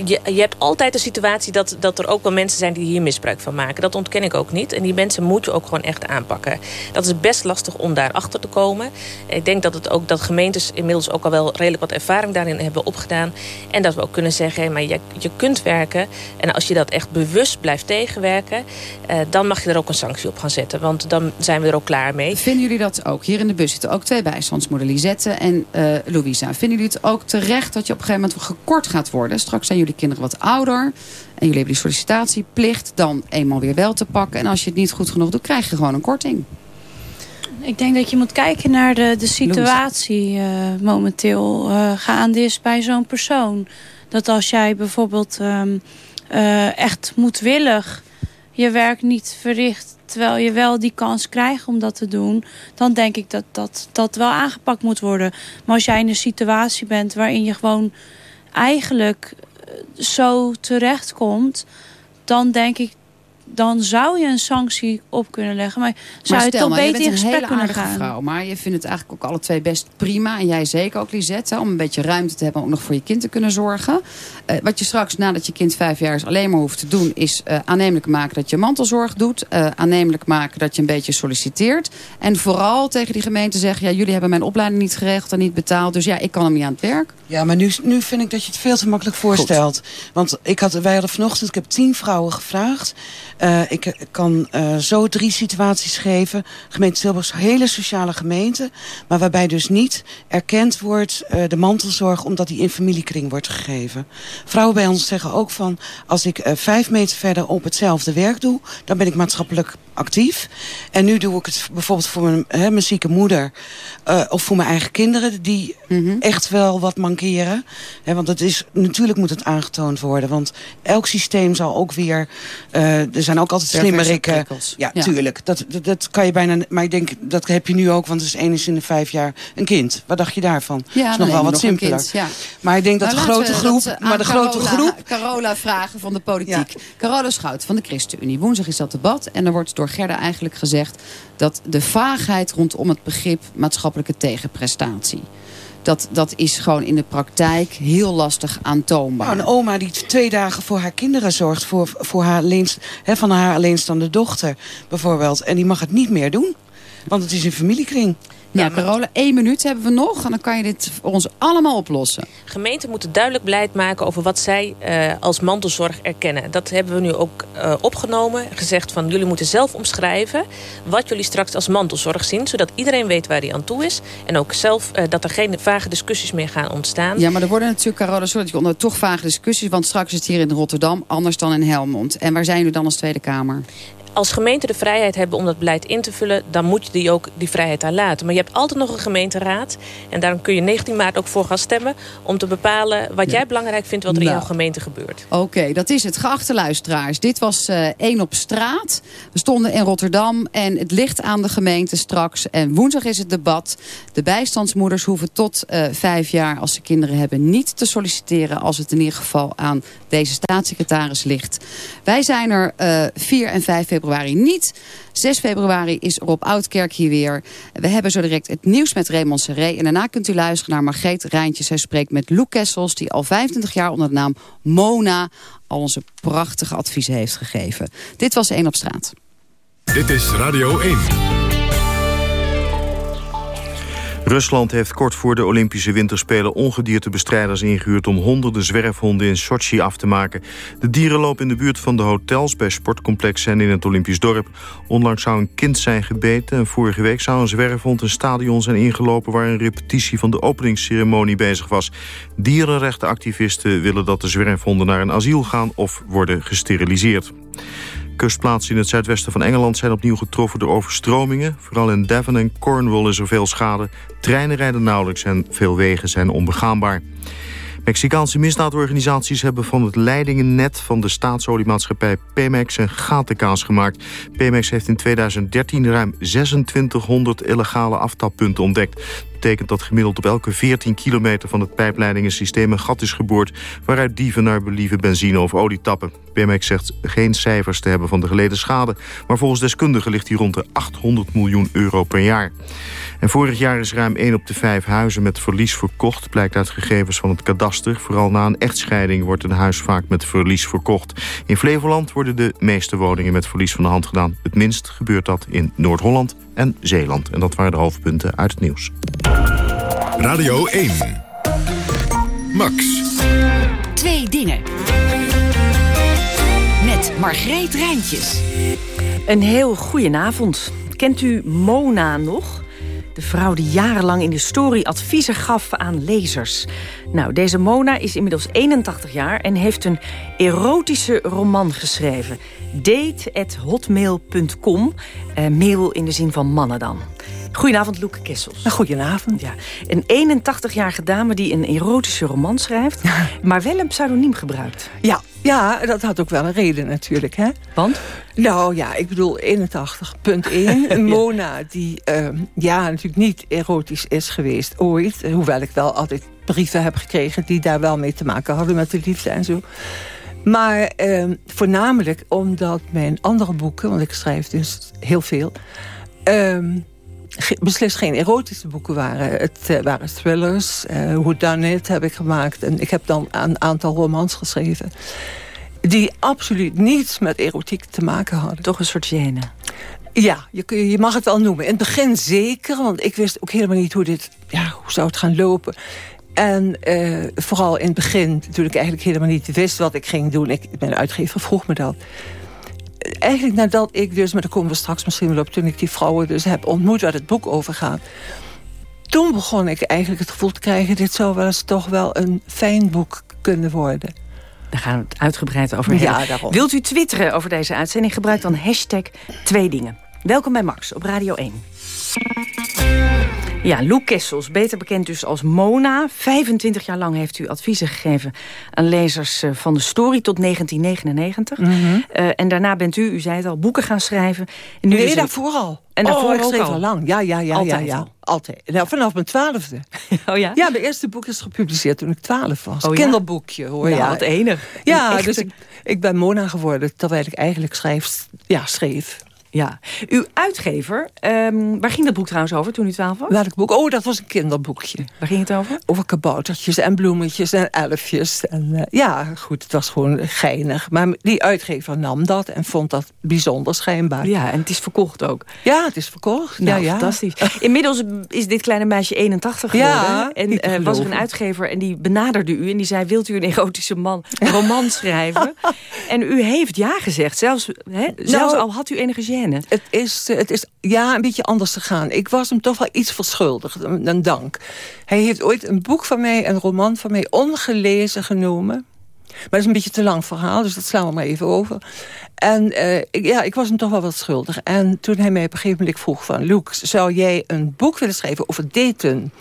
je, je hebt altijd de situatie dat, dat er ook wel mensen zijn die hier misbruik van maken. Dat ontken ik ook niet. En die mensen moet je ook gewoon echt aanpakken. Dat is best lastig om daar achter te komen. Ik denk dat, het ook, dat gemeentes inmiddels ook al wel redelijk wat ervaring daarin hebben opgedaan. En dat we ook kunnen zeggen, maar je, je kunt werken. En als je dat echt bewust blijft tegenwerken... Eh, dan mag je er ook een sanctie op gaan zetten. Want dan zijn we er ook klaar mee. Vinden jullie dat ook? Hier in de bus zitten ook twee bijstandsmoeders, Lisette en uh, Louisa. Vinden jullie het ook terecht dat je op een gegeven moment gekort gaat worden? Straks zijn jullie kinderen wat ouder. En jullie hebben die sollicitatieplicht dan eenmaal weer wel te pakken. En als je het niet goed genoeg doet, krijg je gewoon een korting. Ik denk dat je moet kijken naar de, de situatie uh, momenteel uh, gaande is bij zo'n persoon. Dat als jij bijvoorbeeld um, uh, echt moedwillig je werk niet verricht... terwijl je wel die kans krijgt om dat te doen... dan denk ik dat dat, dat wel aangepakt moet worden. Maar als jij in een situatie bent waarin je gewoon eigenlijk zo terechtkomt... dan denk ik dan zou je een sanctie op kunnen leggen. Maar zou maar je toch beter in gesprek kunnen gaan? Vrouw, maar je vindt het eigenlijk ook alle twee best prima. En jij zeker ook, Lisette. Om een beetje ruimte te hebben om ook nog voor je kind te kunnen zorgen. Uh, wat je straks nadat je kind vijf jaar is alleen maar hoeft te doen... is uh, aannemelijk maken dat je mantelzorg doet. Uh, aannemelijk maken dat je een beetje solliciteert. En vooral tegen die gemeente zeggen... ja, jullie hebben mijn opleiding niet geregeld en niet betaald. Dus ja, ik kan hem niet aan het werk. Ja, maar nu, nu vind ik dat je het veel te makkelijk voorstelt. Goed. Want ik had, wij hadden vanochtend... ik heb tien vrouwen gevraagd... Uh, ik kan uh, zo drie situaties geven. Gemeente Tilburg is een hele sociale gemeente. Maar waarbij dus niet erkend wordt uh, de mantelzorg... omdat die in familiekring wordt gegeven. Vrouwen bij ons zeggen ook van... als ik vijf meter verder op hetzelfde werk doe... dan ben ik maatschappelijk actief. En nu doe ik het bijvoorbeeld voor mijn, hè, mijn zieke moeder... of voor mijn eigen kinderen... die mm -hmm. echt wel wat mankeren. Hè, want het is, natuurlijk moet het aangetoond worden. Want elk systeem zal ook weer... er zijn ook altijd slimmerikken. Ja, ja, tuurlijk. Dat, dat, dat, kan je bijna... Maar ik denk, dat heb je nu ook, want het is één is in de vijf jaar een kind. Wat dacht je daarvan? Ja, dat is nog wel wat simpeler. Kind, ja. Maar ik denk dat nou, de grote groep... Dat, maar de Carola, grote groep... Carola vragen van de politiek. Ja. Carola Schout van de ChristenUnie. Woensdag is dat debat. En er wordt door Gerda eigenlijk gezegd... dat de vaagheid rondom het begrip maatschappelijke tegenprestatie dat, dat is gewoon in de praktijk heel lastig aantoonbaar. Nou, een oma die twee dagen voor haar kinderen zorgt... voor, voor haar alleenst, hè, van haar alleenstaande dochter bijvoorbeeld... en die mag het niet meer doen, want het is een familiekring. Ja, Carola, één minuut hebben we nog en dan kan je dit voor ons allemaal oplossen. Gemeenten moeten duidelijk beleid maken over wat zij uh, als mantelzorg erkennen. Dat hebben we nu ook uh, opgenomen. Gezegd van jullie moeten zelf omschrijven wat jullie straks als mantelzorg zien. Zodat iedereen weet waar die aan toe is. En ook zelf uh, dat er geen vage discussies meer gaan ontstaan. Ja, maar er worden natuurlijk, Carola, sorry dat je onder toch vage discussies. Want straks is het hier in Rotterdam anders dan in Helmond. En waar zijn jullie dan als Tweede Kamer? Als gemeente de vrijheid hebben om dat beleid in te vullen... dan moet je die ook die vrijheid daar laten. Maar je hebt altijd nog een gemeenteraad. En daarom kun je 19 maart ook voor gaan stemmen... om te bepalen wat jij belangrijk vindt wat er nou. in jouw gemeente gebeurt. Oké, okay, dat is het. Geachte luisteraars, dit was uh, één op straat. We stonden in Rotterdam en het ligt aan de gemeente straks. En woensdag is het debat. De bijstandsmoeders hoeven tot uh, vijf jaar als ze kinderen hebben... niet te solliciteren als het in ieder geval aan deze staatssecretaris ligt. Wij zijn er uh, 4 en 5 februari februari niet. 6 februari is Rob Oudkerk hier weer. We hebben zo direct het nieuws met Raymond Serré. En daarna kunt u luisteren naar Margreet Rijntjes. Zij spreekt met Lou Kessels, die al 25 jaar onder de naam Mona... al onze prachtige adviezen heeft gegeven. Dit was 1 op straat. Dit is Radio 1. Rusland heeft kort voor de Olympische Winterspelen ongediertebestrijders ingehuurd om honderden zwerfhonden in Sochi af te maken. De dieren lopen in de buurt van de hotels bij sportcomplexen en in het Olympisch dorp. Onlangs zou een kind zijn gebeten en vorige week zou een zwerfhond een stadion zijn ingelopen waar een repetitie van de openingsceremonie bezig was. Dierenrechtenactivisten willen dat de zwerfhonden naar een asiel gaan of worden gesteriliseerd. Kustplaatsen in het zuidwesten van Engeland zijn opnieuw getroffen door overstromingen. Vooral in Devon en Cornwall is er veel schade. Treinen rijden nauwelijks en veel wegen zijn onbegaanbaar. Mexicaanse misdaadorganisaties hebben van het leidingennet van de staatsoliemaatschappij Pemex een gatenkaas gemaakt. Pemex heeft in 2013 ruim 2600 illegale aftappunten ontdekt betekent dat gemiddeld op elke 14 kilometer van het pijpleidingensysteem een gat is geboord... waaruit dieven naar believen benzine of olie tappen. Pemex zegt geen cijfers te hebben van de geleden schade... maar volgens deskundigen ligt die rond de 800 miljoen euro per jaar. En vorig jaar is ruim 1 op de 5 huizen met verlies verkocht... blijkt uit gegevens van het kadaster. Vooral na een echtscheiding wordt een huis vaak met verlies verkocht. In Flevoland worden de meeste woningen met verlies van de hand gedaan. Het minst gebeurt dat in Noord-Holland en Zeeland. En dat waren de hoofdpunten uit het nieuws. Radio 1. Max. Twee dingen. Met Margreet Rijntjes. Een heel goedenavond. Kent u Mona nog? De vrouw die jarenlang in de story adviezen gaf aan lezers. Nou, deze Mona is inmiddels 81 jaar en heeft een erotische roman geschreven. Date.hotmail.com. Uh, mail in de zin van mannen dan. Goedenavond, Loeke Kessels. Goedenavond. Ja. Een 81-jarige dame die een erotische roman schrijft... maar wel een pseudoniem gebruikt. Ja, ja, dat had ook wel een reden natuurlijk. Hè? Want? Nou ja, ik bedoel 81.1. Mona, die uh, ja, natuurlijk niet erotisch is geweest ooit. Hoewel ik wel altijd brieven heb gekregen... die daar wel mee te maken hadden met de liefde en zo. Maar uh, voornamelijk omdat mijn andere boeken... want ik schrijf dus heel veel... Uh, beslist geen erotische boeken waren. Het uh, waren thrillers. Uh, Who Done It heb ik gemaakt. En ik heb dan een aantal romans geschreven. Die absoluut niets met erotiek te maken hadden. Toch een soort gêne. Ja, je, je mag het wel noemen. In het begin zeker, want ik wist ook helemaal niet hoe dit... Ja, hoe zou het gaan lopen. En uh, vooral in het begin, toen ik eigenlijk helemaal niet wist wat ik ging doen... Ik, mijn uitgever vroeg me dat eigenlijk nadat ik dus, maar daar komen we straks misschien wel op... toen ik die vrouwen dus heb ontmoet waar het boek over gaat... toen begon ik eigenlijk het gevoel te krijgen... dit zou wel eens toch wel een fijn boek kunnen worden. Daar gaan we het uitgebreid over hebben. Ja, daarom. Wilt u twitteren over deze uitzending? Gebruik dan hashtag twee dingen. Welkom bij Max op Radio 1. Ja, Lou Kessels, beter bekend dus als Mona. 25 jaar lang heeft u adviezen gegeven aan lezers eh, van de story tot 1999. Mm -hmm. uh, en daarna bent u, u zei het al, boeken gaan schrijven. En nu nee, daarvoor al. En daarvoor oh, ik schreef al. al lang. Ja, ja, ja. Altijd ja, ja. al? Altijd. Nou, vanaf mijn twaalfde. Oh ja? Ja, mijn eerste boek is gepubliceerd toen ik twaalf was. Oh, ja? Kinderboekje, hoor. Ja, wat enig. Ja, dus ik, ik ben Mona geworden terwijl ik eigenlijk schrijf, ja, schreef. Ja. Uw uitgever, ehm, waar ging dat boek trouwens over toen u twaalf was? Welk boek? Oh, dat was een kinderboekje. Waar ging het over? Over kaboutertjes en bloemetjes en elfjes. En, uh, ja, goed, het was gewoon geinig. Maar die uitgever nam dat en vond dat bijzonder schijnbaar. Ja, en het is verkocht ook. Ja, het is verkocht. Nou, ja, ja. fantastisch. Inmiddels is dit kleine meisje 81 geworden. Ja, en uh, was er een uitgever en die benaderde u en die zei... wilt u een erotische man roman schrijven? en u heeft ja gezegd, zelfs, hè, zelfs nou, al had u enige gêne. Het is, het is ja, een beetje anders gegaan. Ik was hem toch wel iets verschuldigd, een dank. Hij heeft ooit een boek van mij, een roman van mij, ongelezen genomen. Maar dat is een beetje te lang verhaal, dus dat slaan we maar even over. En uh, ik, ja, ik was hem toch wel wat schuldig. En toen hij mij op een gegeven moment vroeg van... Luke, zou jij een boek willen schrijven over daten?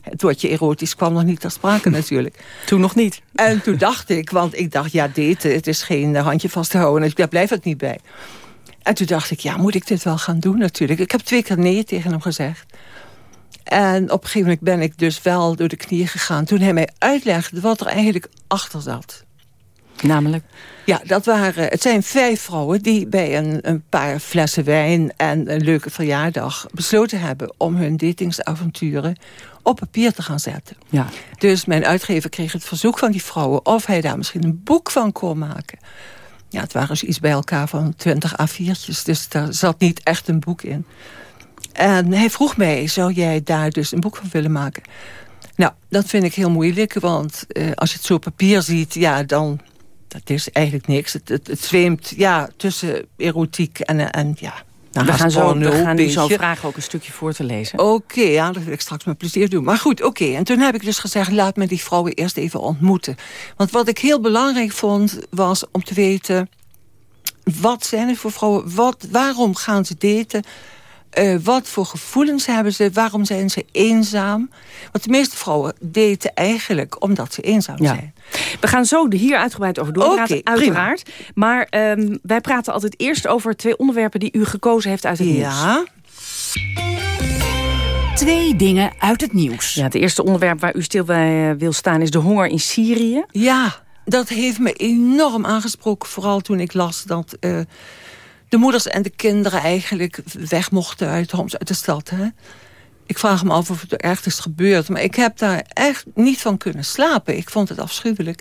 Het woordje erotisch kwam nog niet ter sprake natuurlijk. Toen nog niet. En toen dacht ik, want ik dacht, ja, daten, het is geen handje vasthouden. Dus daar blijft het niet bij. En toen dacht ik, ja, moet ik dit wel gaan doen natuurlijk. Ik heb twee keer nee tegen hem gezegd. En op een gegeven moment ben ik dus wel door de knieën gegaan... toen hij mij uitlegde wat er eigenlijk achter zat. Namelijk? Ja, dat waren, het zijn vijf vrouwen die bij een, een paar flessen wijn... en een leuke verjaardag besloten hebben... om hun datingsavonturen op papier te gaan zetten. Ja. Dus mijn uitgever kreeg het verzoek van die vrouwen... of hij daar misschien een boek van kon maken. Ja, het waren dus iets bij elkaar van 20 A4'tjes. Dus daar zat niet echt een boek in. En hij vroeg mij, zou jij daar dus een boek van willen maken? Nou, dat vind ik heel moeilijk, want uh, als je het zo op papier ziet... ja, dan dat is eigenlijk niks. Het, het, het zweemt ja, tussen erotiek en, en ja... Nou, we gaan, zo, we gaan u zo vragen ook een stukje voor te lezen. Oké, okay, ja, dat wil ik straks met plezier doen. Maar goed, oké. Okay. En toen heb ik dus gezegd, laat me die vrouwen eerst even ontmoeten. Want wat ik heel belangrijk vond, was om te weten... wat zijn het voor vrouwen? Wat, waarom gaan ze daten? Uh, wat voor gevoelens hebben ze? Waarom zijn ze eenzaam? Want de meeste vrouwen daten eigenlijk omdat ze eenzaam ja. zijn. We gaan zo hier uitgebreid over doorpraten, okay, uiteraard. Prima. Maar um, wij praten altijd eerst over twee onderwerpen die u gekozen heeft uit het ja. nieuws. Twee dingen uit het nieuws. Ja, het eerste onderwerp waar u stil bij wil staan is de honger in Syrië. Ja, dat heeft me enorm aangesproken. Vooral toen ik las dat... Uh, de moeders en de kinderen eigenlijk weg mochten uit Homs, uit de stad. Hè? Ik vraag me af of het er echt is gebeurd. Maar ik heb daar echt niet van kunnen slapen. Ik vond het afschuwelijk.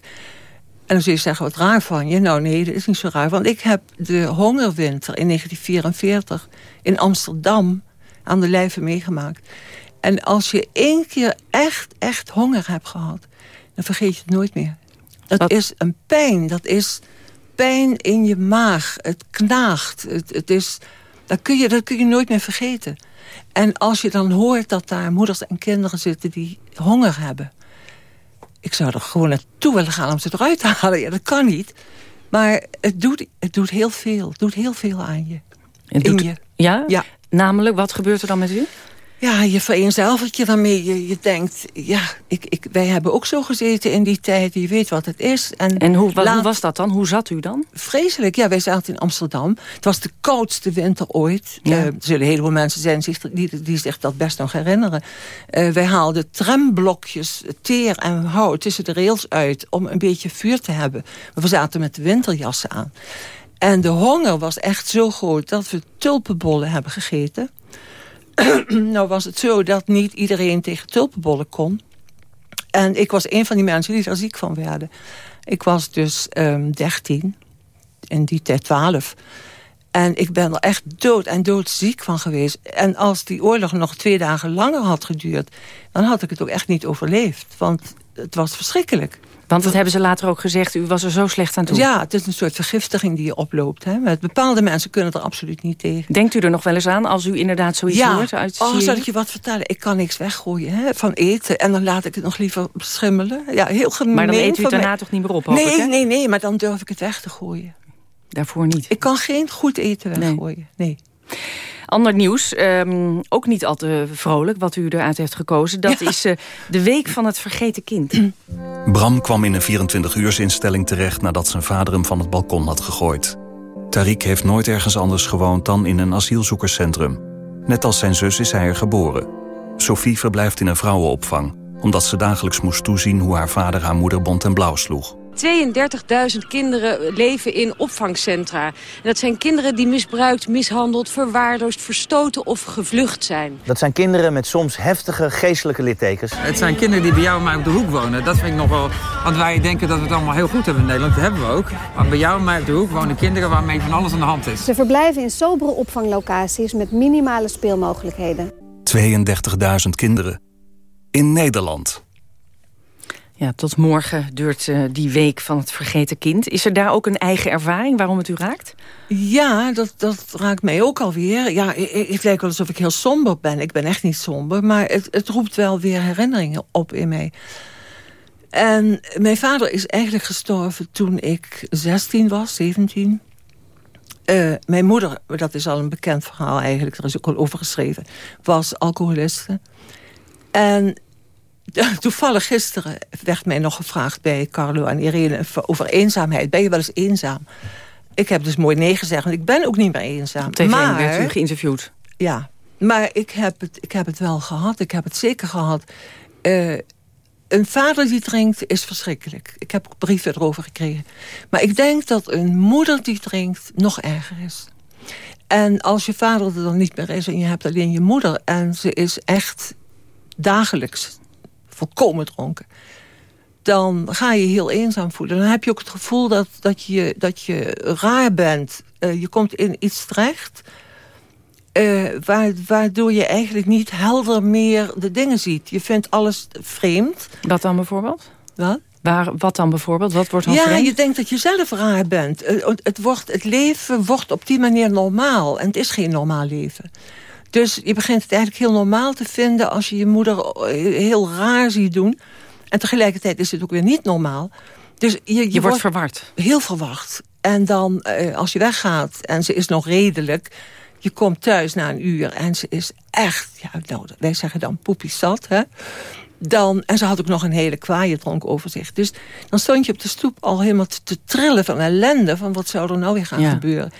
En dan zul je zeggen, wat raar van je. Nou nee, dat is niet zo raar. Want ik heb de hongerwinter in 1944 in Amsterdam aan de lijve meegemaakt. En als je één keer echt, echt honger hebt gehad... dan vergeet je het nooit meer. Dat wat? is een pijn. Dat is pijn in je maag. Het knaagt. Het, het is, dat, kun je, dat kun je nooit meer vergeten. En als je dan hoort dat daar moeders en kinderen zitten die honger hebben. Ik zou er gewoon naartoe willen gaan om ze eruit te halen. Ja, dat kan niet. Maar het doet, het doet heel veel. Het doet heel veel aan je. Het doet, in je. Ja? ja? Namelijk, wat gebeurt er dan met u? Ja, je vereenzelvigt je daarmee. Je, je denkt, ja, ik, ik, wij hebben ook zo gezeten in die tijd. Je weet wat het is. En, en hoe, laat... hoe was dat dan? Hoe zat u dan? Vreselijk. Ja, wij zaten in Amsterdam. Het was de koudste winter ooit. Ja. Uh, er zullen een heleboel mensen zijn die, die zich dat best nog herinneren. Uh, wij haalden tramblokjes teer en hout tussen de rails uit... om een beetje vuur te hebben. Maar we zaten met de winterjassen aan. En de honger was echt zo groot dat we tulpenbollen hebben gegeten nou was het zo dat niet iedereen tegen tulpenbollen kon. En ik was een van die mensen die er ziek van werden. Ik was dus um, 13, in die tijd 12. En ik ben er echt dood en doodziek van geweest. En als die oorlog nog twee dagen langer had geduurd... dan had ik het ook echt niet overleefd. Want het was verschrikkelijk. Want dat hebben ze later ook gezegd, u was er zo slecht aan toe. Ja, het is een soort vergiftiging die je oploopt. Hè. Met bepaalde mensen kunnen er absoluut niet tegen. Denkt u er nog wel eens aan als u inderdaad zoiets ja. hoort? Uit oh, zal ik je wat vertellen? Ik kan niks weggooien hè, van eten. En dan laat ik het nog liever schimmelen. Ja, heel gemeen Maar dan eet u het daarna toch niet meer op, Nee, ik, nee, nee, maar dan durf ik het weg te gooien. Daarvoor niet? Ik kan geen goed eten weggooien, nee. nee. Ander nieuws, um, ook niet al te vrolijk, wat u eruit heeft gekozen. Dat ja. is uh, de Week van het Vergeten Kind. Bram kwam in een 24-uursinstelling terecht... nadat zijn vader hem van het balkon had gegooid. Tariq heeft nooit ergens anders gewoond dan in een asielzoekerscentrum. Net als zijn zus is hij er geboren. Sophie verblijft in een vrouwenopvang... omdat ze dagelijks moest toezien hoe haar vader haar moeder bont en blauw sloeg. 32.000 kinderen leven in opvangcentra. En dat zijn kinderen die misbruikt, mishandeld, verwaarloosd, verstoten of gevlucht zijn. Dat zijn kinderen met soms heftige geestelijke littekens. Het zijn kinderen die bij jou maar op de hoek wonen. Dat vind ik nog wel... Want wij denken dat we het allemaal heel goed hebben in Nederland. Dat hebben we ook. Maar bij jou maar op de hoek wonen kinderen waarmee van alles aan de hand is. Ze verblijven in sobere opvanglocaties met minimale speelmogelijkheden. 32.000 kinderen. In Nederland. Ja, tot morgen duurt uh, die week van het vergeten kind. Is er daar ook een eigen ervaring waarom het u raakt? Ja, dat, dat raakt mij ook alweer. Ja, het lijkt wel alsof ik heel somber ben. Ik ben echt niet somber, maar het, het roept wel weer herinneringen op in mij. En mijn vader is eigenlijk gestorven toen ik 16 was, 17. Uh, mijn moeder, dat is al een bekend verhaal eigenlijk, er is ook al over geschreven, was alcoholiste. En toevallig gisteren werd mij nog gevraagd bij Carlo en Irene over eenzaamheid. Ben je wel eens eenzaam? Ik heb dus mooi nee gezegd, want ik ben ook niet meer eenzaam. Op TV maar, werd u geïnterviewd. Ja, maar ik heb, het, ik heb het wel gehad. Ik heb het zeker gehad. Uh, een vader die drinkt is verschrikkelijk. Ik heb brieven erover gekregen. Maar ik denk dat een moeder die drinkt nog erger is. En als je vader er dan niet meer is en je hebt alleen je moeder... en ze is echt dagelijks volkomen dronken... dan ga je heel eenzaam voelen. Dan heb je ook het gevoel dat, dat, je, dat je raar bent. Uh, je komt in iets terecht... Uh, waardoor je eigenlijk niet helder meer de dingen ziet. Je vindt alles vreemd. Wat dan bijvoorbeeld? Wat? Waar, wat dan bijvoorbeeld? Wat wordt dan ja, vreemd? je denkt dat je zelf raar bent. Uh, het, wordt, het leven wordt op die manier normaal. En het is geen normaal leven. Dus je begint het eigenlijk heel normaal te vinden... als je je moeder heel raar ziet doen. En tegelijkertijd is het ook weer niet normaal. Dus je, je, je wordt verward. Heel verward. En dan, uh, als je weggaat en ze is nog redelijk... je komt thuis na een uur en ze is echt... Ja, nou, wij zeggen dan poepie zat, hè. Dan, en ze had ook nog een hele kwaaie dronk over zich. Dus dan stond je op de stoep al helemaal te, te trillen van ellende... van wat zou er nou weer gaan Ja. gebeuren.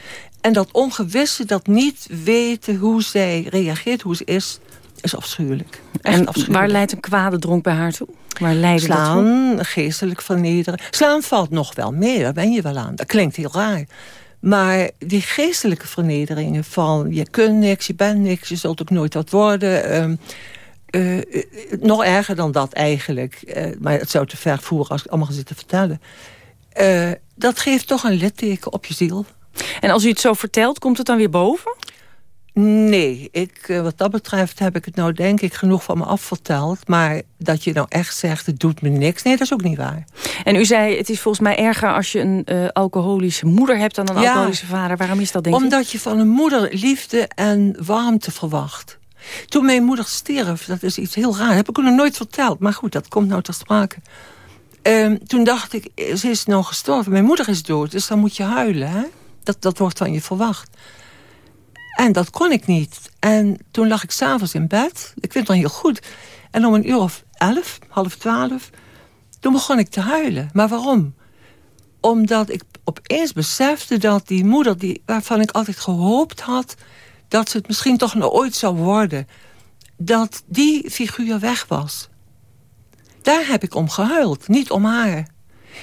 En dat ongewisse, dat niet weten hoe zij reageert, hoe ze is... is afschuwelijk. Echt En afschuwelijk. waar leidt een kwade dronk bij haar toe? Waar dat toe? Slaan, geestelijk vernederen. Slaan valt nog wel mee, daar ben je wel aan. Dat klinkt heel raar. Maar die geestelijke vernederingen van... je kunt niks, je bent niks, je zult ook nooit wat worden... ehm, eh, eh, nog erger dan dat eigenlijk. Eh, maar het zou te ver voeren als ik allemaal ga zitten vertellen. Dat geeft toch een litteken op je ziel. En als u het zo vertelt, komt het dan weer boven? Nee, ik, eh, wat dat betreft heb ik het nou denk ik genoeg van me afverteld. Maar dat je nou echt zegt, het doet me niks. Nee, dat is ook niet waar. En u zei, het is volgens mij erger als je een eh, alcoholische moeder hebt dan een Ja. alcoholische vader. Waarom is dat, denk je? Omdat je van een moeder liefde en warmte verwacht. Toen mijn moeder stierf, dat is iets heel raar. Heb ik nog nooit verteld. Maar goed, dat komt nou ter sprake. Ehm, toen dacht ik, eh, ze is nou gestorven. Mijn moeder is dood, dus dan moet je huilen. Hè? Dat, dat wordt van je verwacht. En dat kon ik niet. En toen lag ik s'avonds in bed. Ik vind het dan heel goed. En om een uur of elf, half twaalf... toen begon ik te huilen. Maar waarom? Omdat ik opeens besefte dat die moeder... Die, waarvan ik altijd gehoopt had... dat ze het misschien toch nog ooit zou worden... dat die figuur weg was. Daar heb ik om gehuild, niet om haar.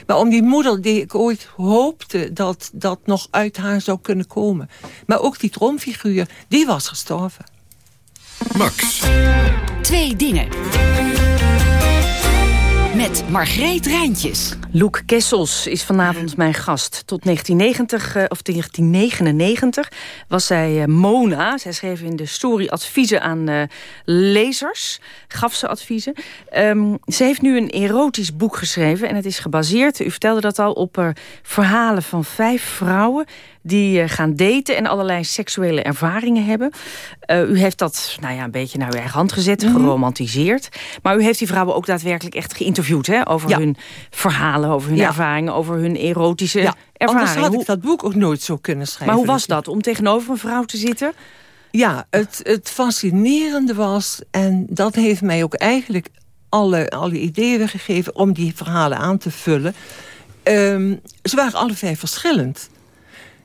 Maar om die moeder die ik ooit hoopte dat dat nog uit haar zou kunnen komen. Maar ook die droomfiguur, die was gestorven. Max. Twee dingen. Met Margreet Rijntjes. Loek Kessels is vanavond mijn gast. Tot 1990, eh, of 1999 was zij eh, Mona. Zij schreef in de story adviezen aan eh, lezers. Gaf ze adviezen. Ehm, ze heeft nu een erotisch boek geschreven. En het is gebaseerd, u vertelde dat al, op verhalen van vijf vrouwen... die eh, gaan daten en allerlei seksuele ervaringen hebben. Eh, u heeft dat nou ja, een beetje naar uw eigen hand gezet, geromantiseerd. Maar u heeft die vrouwen ook daadwerkelijk echt geïnterviewd... Hè, over Ja. hun verhalen, over hun Ja. ervaringen... over hun erotische Ja, ervaringen. anders had ik dat boek ook nooit zo kunnen schrijven. maar hoe was dat, om tegenover een vrouw te zitten? Ja, het, het fascinerende was, en dat heeft mij ook eigenlijk alle, alle ideeën gegeven om die verhalen aan te vullen. Ehm, ze waren alle vijf verschillend.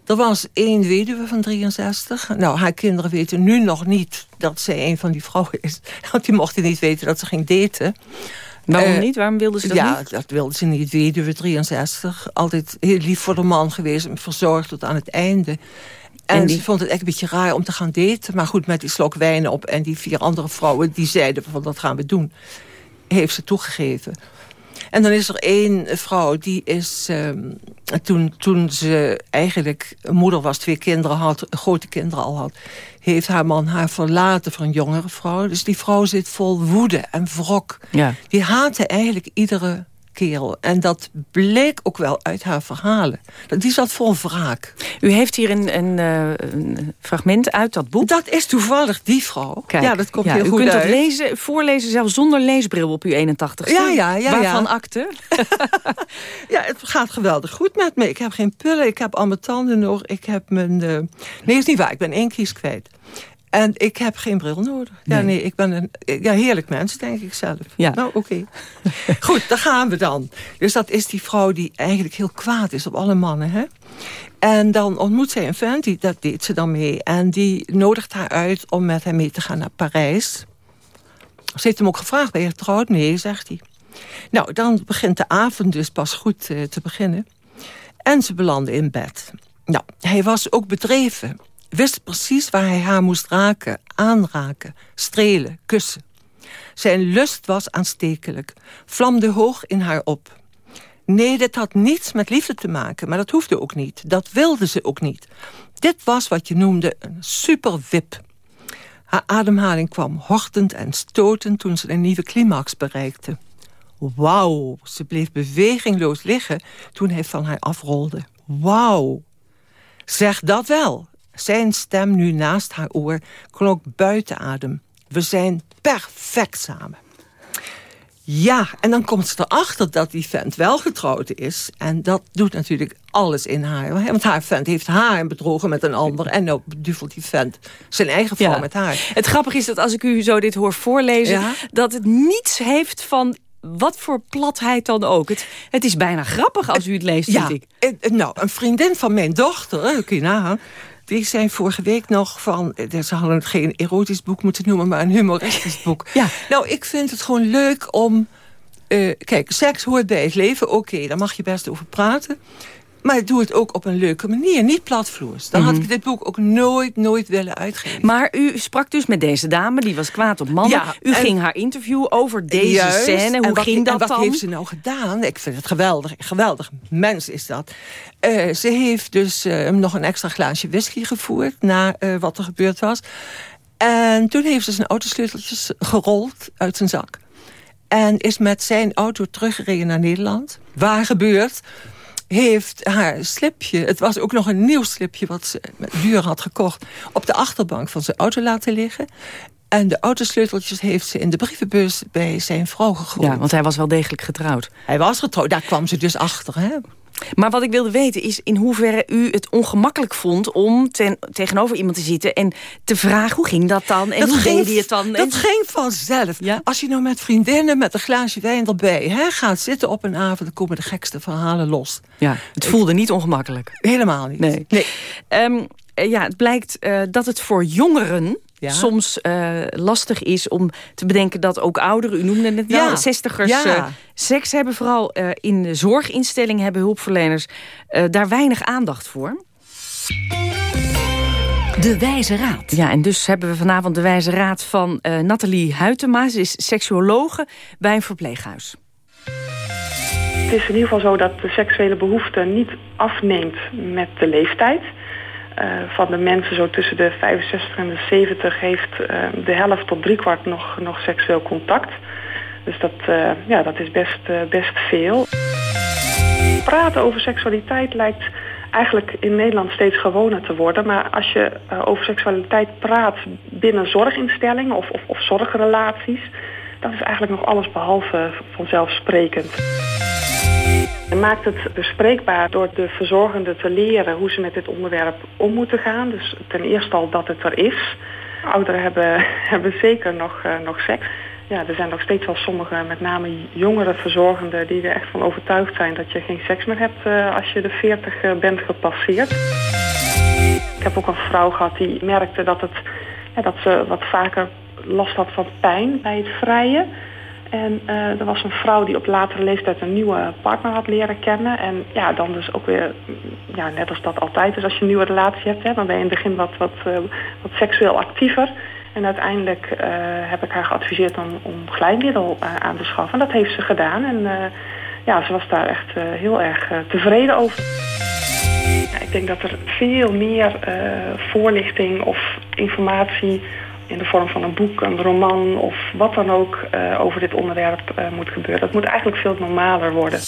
Er was één weduwe van 63. Nou, haar kinderen weten nu nog niet dat zij een van die vrouwen is. Want die mochten niet weten dat ze ging daten. Waarom Eh, niet? Waarom wilden ze dat ja, niet? dat wilde ze niet. Weduwe 63. Altijd heel lief voor de man geweest. En verzorgd tot aan het einde. En, En die- ze vond het echt een beetje raar om te gaan daten. Maar goed, met die slok wijn op en die vier andere vrouwen... die zeiden van dat gaan we doen. Heeft ze toegegeven. En dan is er één vrouw, die is ehm, toen, toen ze eigenlijk moeder was, twee kinderen had, grote kinderen al had, heeft haar man haar verlaten voor een jongere vrouw. Dus die vrouw zit vol woede en wrok. Ja. Die haatte eigenlijk iedere kerel. En dat bleek ook wel uit haar verhalen. Dat- Die zat vol wraak. U heeft hier een, een, eh, een fragment uit dat boek. Dat is toevallig die vrouw. Kijk, ja, dat komt ja, heel u goed kunt uit. dat lezen, voorlezen, zelfs zonder leesbril op uw 81ste. Ja, ja, ja, Waarvan ja. akte? Ja, het gaat geweldig goed met me. Ik heb geen pillen, ik heb al mijn tanden nog. Ik heb mijn... eh, Nee, is niet waar. Ik ben één kies kwijt. En ik heb geen bril nodig. Ja, Nee. nee, ik ben een ja, heerlijk mens, denk ik zelf. Ja. Nou, oké. Goed, daar gaan we dan. Dus dat is die vrouw die eigenlijk heel kwaad is op alle mannen, hè? En dan ontmoet zij een vent, die, dat deed ze dan mee. En die nodigt haar uit om met hem mee te gaan naar Parijs. Ze heeft hem ook gevraagd, ben je getrouwd? Nee, zegt hij. Nou, dan begint de avond dus pas goed eh, te beginnen. En ze belanden in bed. Nou, hij was ook bedreven. Wist precies waar hij haar moest raken, aanraken, strelen, kussen. Zijn lust was aanstekelijk, vlamde hoog in haar op. Nee, dit had niets met liefde te maken, maar dat hoefde ook niet. Dat wilde ze ook niet. Dit was wat je noemde een superwip. Haar ademhaling kwam hortend en stotend toen ze een nieuwe climax bereikte. Wauw, ze bleef bewegingloos liggen toen hij van haar afrolde. Wauw. Zeg dat wel. Zijn stem nu naast haar oor klonk buiten adem. We zijn perfect samen. Ja, en dan komt ze erachter dat die vent wel getrouwd is. En dat doet natuurlijk alles in haar. Want haar vent heeft haar bedrogen met een ander. En nou beduvelt die vent zijn eigen vrouw Ja. met haar. Het grappige is dat als ik u zo dit hoor voorlezen... Ja? dat het niets heeft van wat voor platheid dan ook. Het, het is bijna grappig als u het leest, Ja, vind ik. nou, een vriendin van mijn dochter, kun je nagaan... die zei vorige week nog van... eh, ze hadden het geen erotisch boek moeten noemen... maar een humoristisch boek. Ja. Nou, ik vind het gewoon leuk om... eh, kijk, seks hoort bij het leven, oké, daar mag je best over praten... Maar doe het ook op een leuke manier, niet platvloers. Dan had Mhm. ik dit boek ook nooit, nooit willen uitgeven. Maar u sprak dus met deze dame, die was kwaad op mannen. Ja, u ging haar interview over deze Juist. scène. Hoe wat- ging dat wat dan? heeft ze nou gedaan? Ik vind het geweldig. Geweldig mens is dat. Eh, ze heeft dus eh, hem nog een extra glaasje whisky gevoerd... na eh, wat er gebeurd was. En toen heeft ze zijn autosleuteltjes gerold uit zijn zak. En is met zijn auto teruggereden naar Nederland. Waar gebeurt? Heeft haar slipje, het was ook nog een nieuw slipje... wat ze duur had gekocht, op de achterbank van zijn auto laten liggen. En de autosleuteltjes heeft ze in de brievenbus bij zijn vrouw gegooid. Ja, want hij was wel degelijk getrouwd. Hij was getrouwd, daar kwam ze dus achter. Hè? Maar wat ik wilde weten is in hoeverre u het ongemakkelijk vond... om ten, tegenover iemand te zitten en te vragen hoe ging dat dan? En dat hoe ging, deed het dan? Dat En- ging vanzelf. Als je nou met vriendinnen met een glaasje wijn erbij hè, gaat zitten op een avond... dan komen de gekste verhalen los. Ja, het voelde niet ongemakkelijk. Helemaal niet. Nee. Ehm, eh, ja, het blijkt eh, dat het voor jongeren Ja. soms eh, lastig is om te bedenken dat ook ouderen, u noemde het wel, Ja. zestigers Ja. eh, seks hebben. Vooral eh, in de zorginstellingen hebben hulpverleners eh, daar weinig aandacht voor. De Wijze Raad. Ja, en dus hebben we vanavond de wijze raad van eh, Nathalie Huytema. Ze is seksuologe bij een verpleeghuis. Het is in ieder geval zo dat de seksuele behoefte niet afneemt met de leeftijd. Eh, van de mensen zo tussen de 65 en de 70 heeft eh, de helft tot driekwart nog, nog seksueel contact. Dus dat, eh, ja, dat is best, best veel. Praten over seksualiteit lijkt eigenlijk in Nederland steeds gewoner te worden. Maar als je over seksualiteit praat binnen zorginstellingen of, of, of zorgrelaties... dat is eigenlijk nog alles behalve vanzelfsprekend. Het maakt het bespreekbaar door de verzorgenden te leren hoe ze met dit onderwerp om moeten gaan. Dus ten eerste al dat het er is. Ouderen hebben, hebben zeker nog, eh, nog seks. Ja, er zijn nog steeds wel sommige, met name jongere verzorgenden, die er echt van overtuigd zijn dat je geen seks meer hebt eh, als je de 40 eh, bent gepasseerd. Ik heb ook een vrouw gehad die merkte dat, het, dat ze wat vaker last had van pijn bij het vrijen. En uh, er was een vrouw die op latere leeftijd een nieuwe partner had leren kennen. En ja, dan dus ook weer, ja, net als dat altijd is als je een nieuwe relatie hebt. Hè, dan ben je in het begin wat, wat, uh, wat seksueel actiever. En uiteindelijk uh, heb ik haar geadviseerd om, om glijmiddel aan te schaffen. En dat heeft ze gedaan. En ja, ze was daar echt heel erg tevreden over. Ik denk dat er veel meer voorlichting of informatie in de vorm van een boek, een roman of wat dan ook uh, over dit onderwerp uh, moet gebeuren. Dat moet eigenlijk veel normaler worden.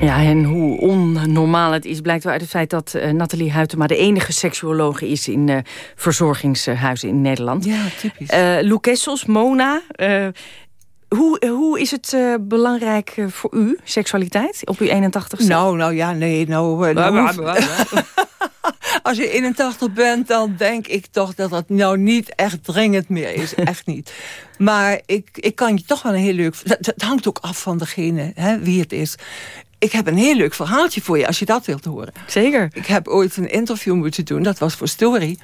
Ja, en hoe onnormaal het is blijkt wel uit het feit dat uh, Nathalie Huytema de enige seksuologe is in uh, verzorgingshuizen in Nederland. Ja, typisch. Uh, Lou Kessels, Mona, hoe, hoe is het uh, belangrijk voor u, seksualiteit, op uw 81ste? Nou, nou ja, nee, nou... nou als je 81 bent, dan denk ik toch dat dat nou niet echt dringend meer is. echt niet. Maar ik, ik kan je toch wel een heel leuk... Dat, hangt ook af van degene, hè, wie het is. Ik heb een heel leuk verhaaltje voor je, als je dat wilt horen. Zeker. Ik heb ooit een interview moeten doen, dat was voor Story.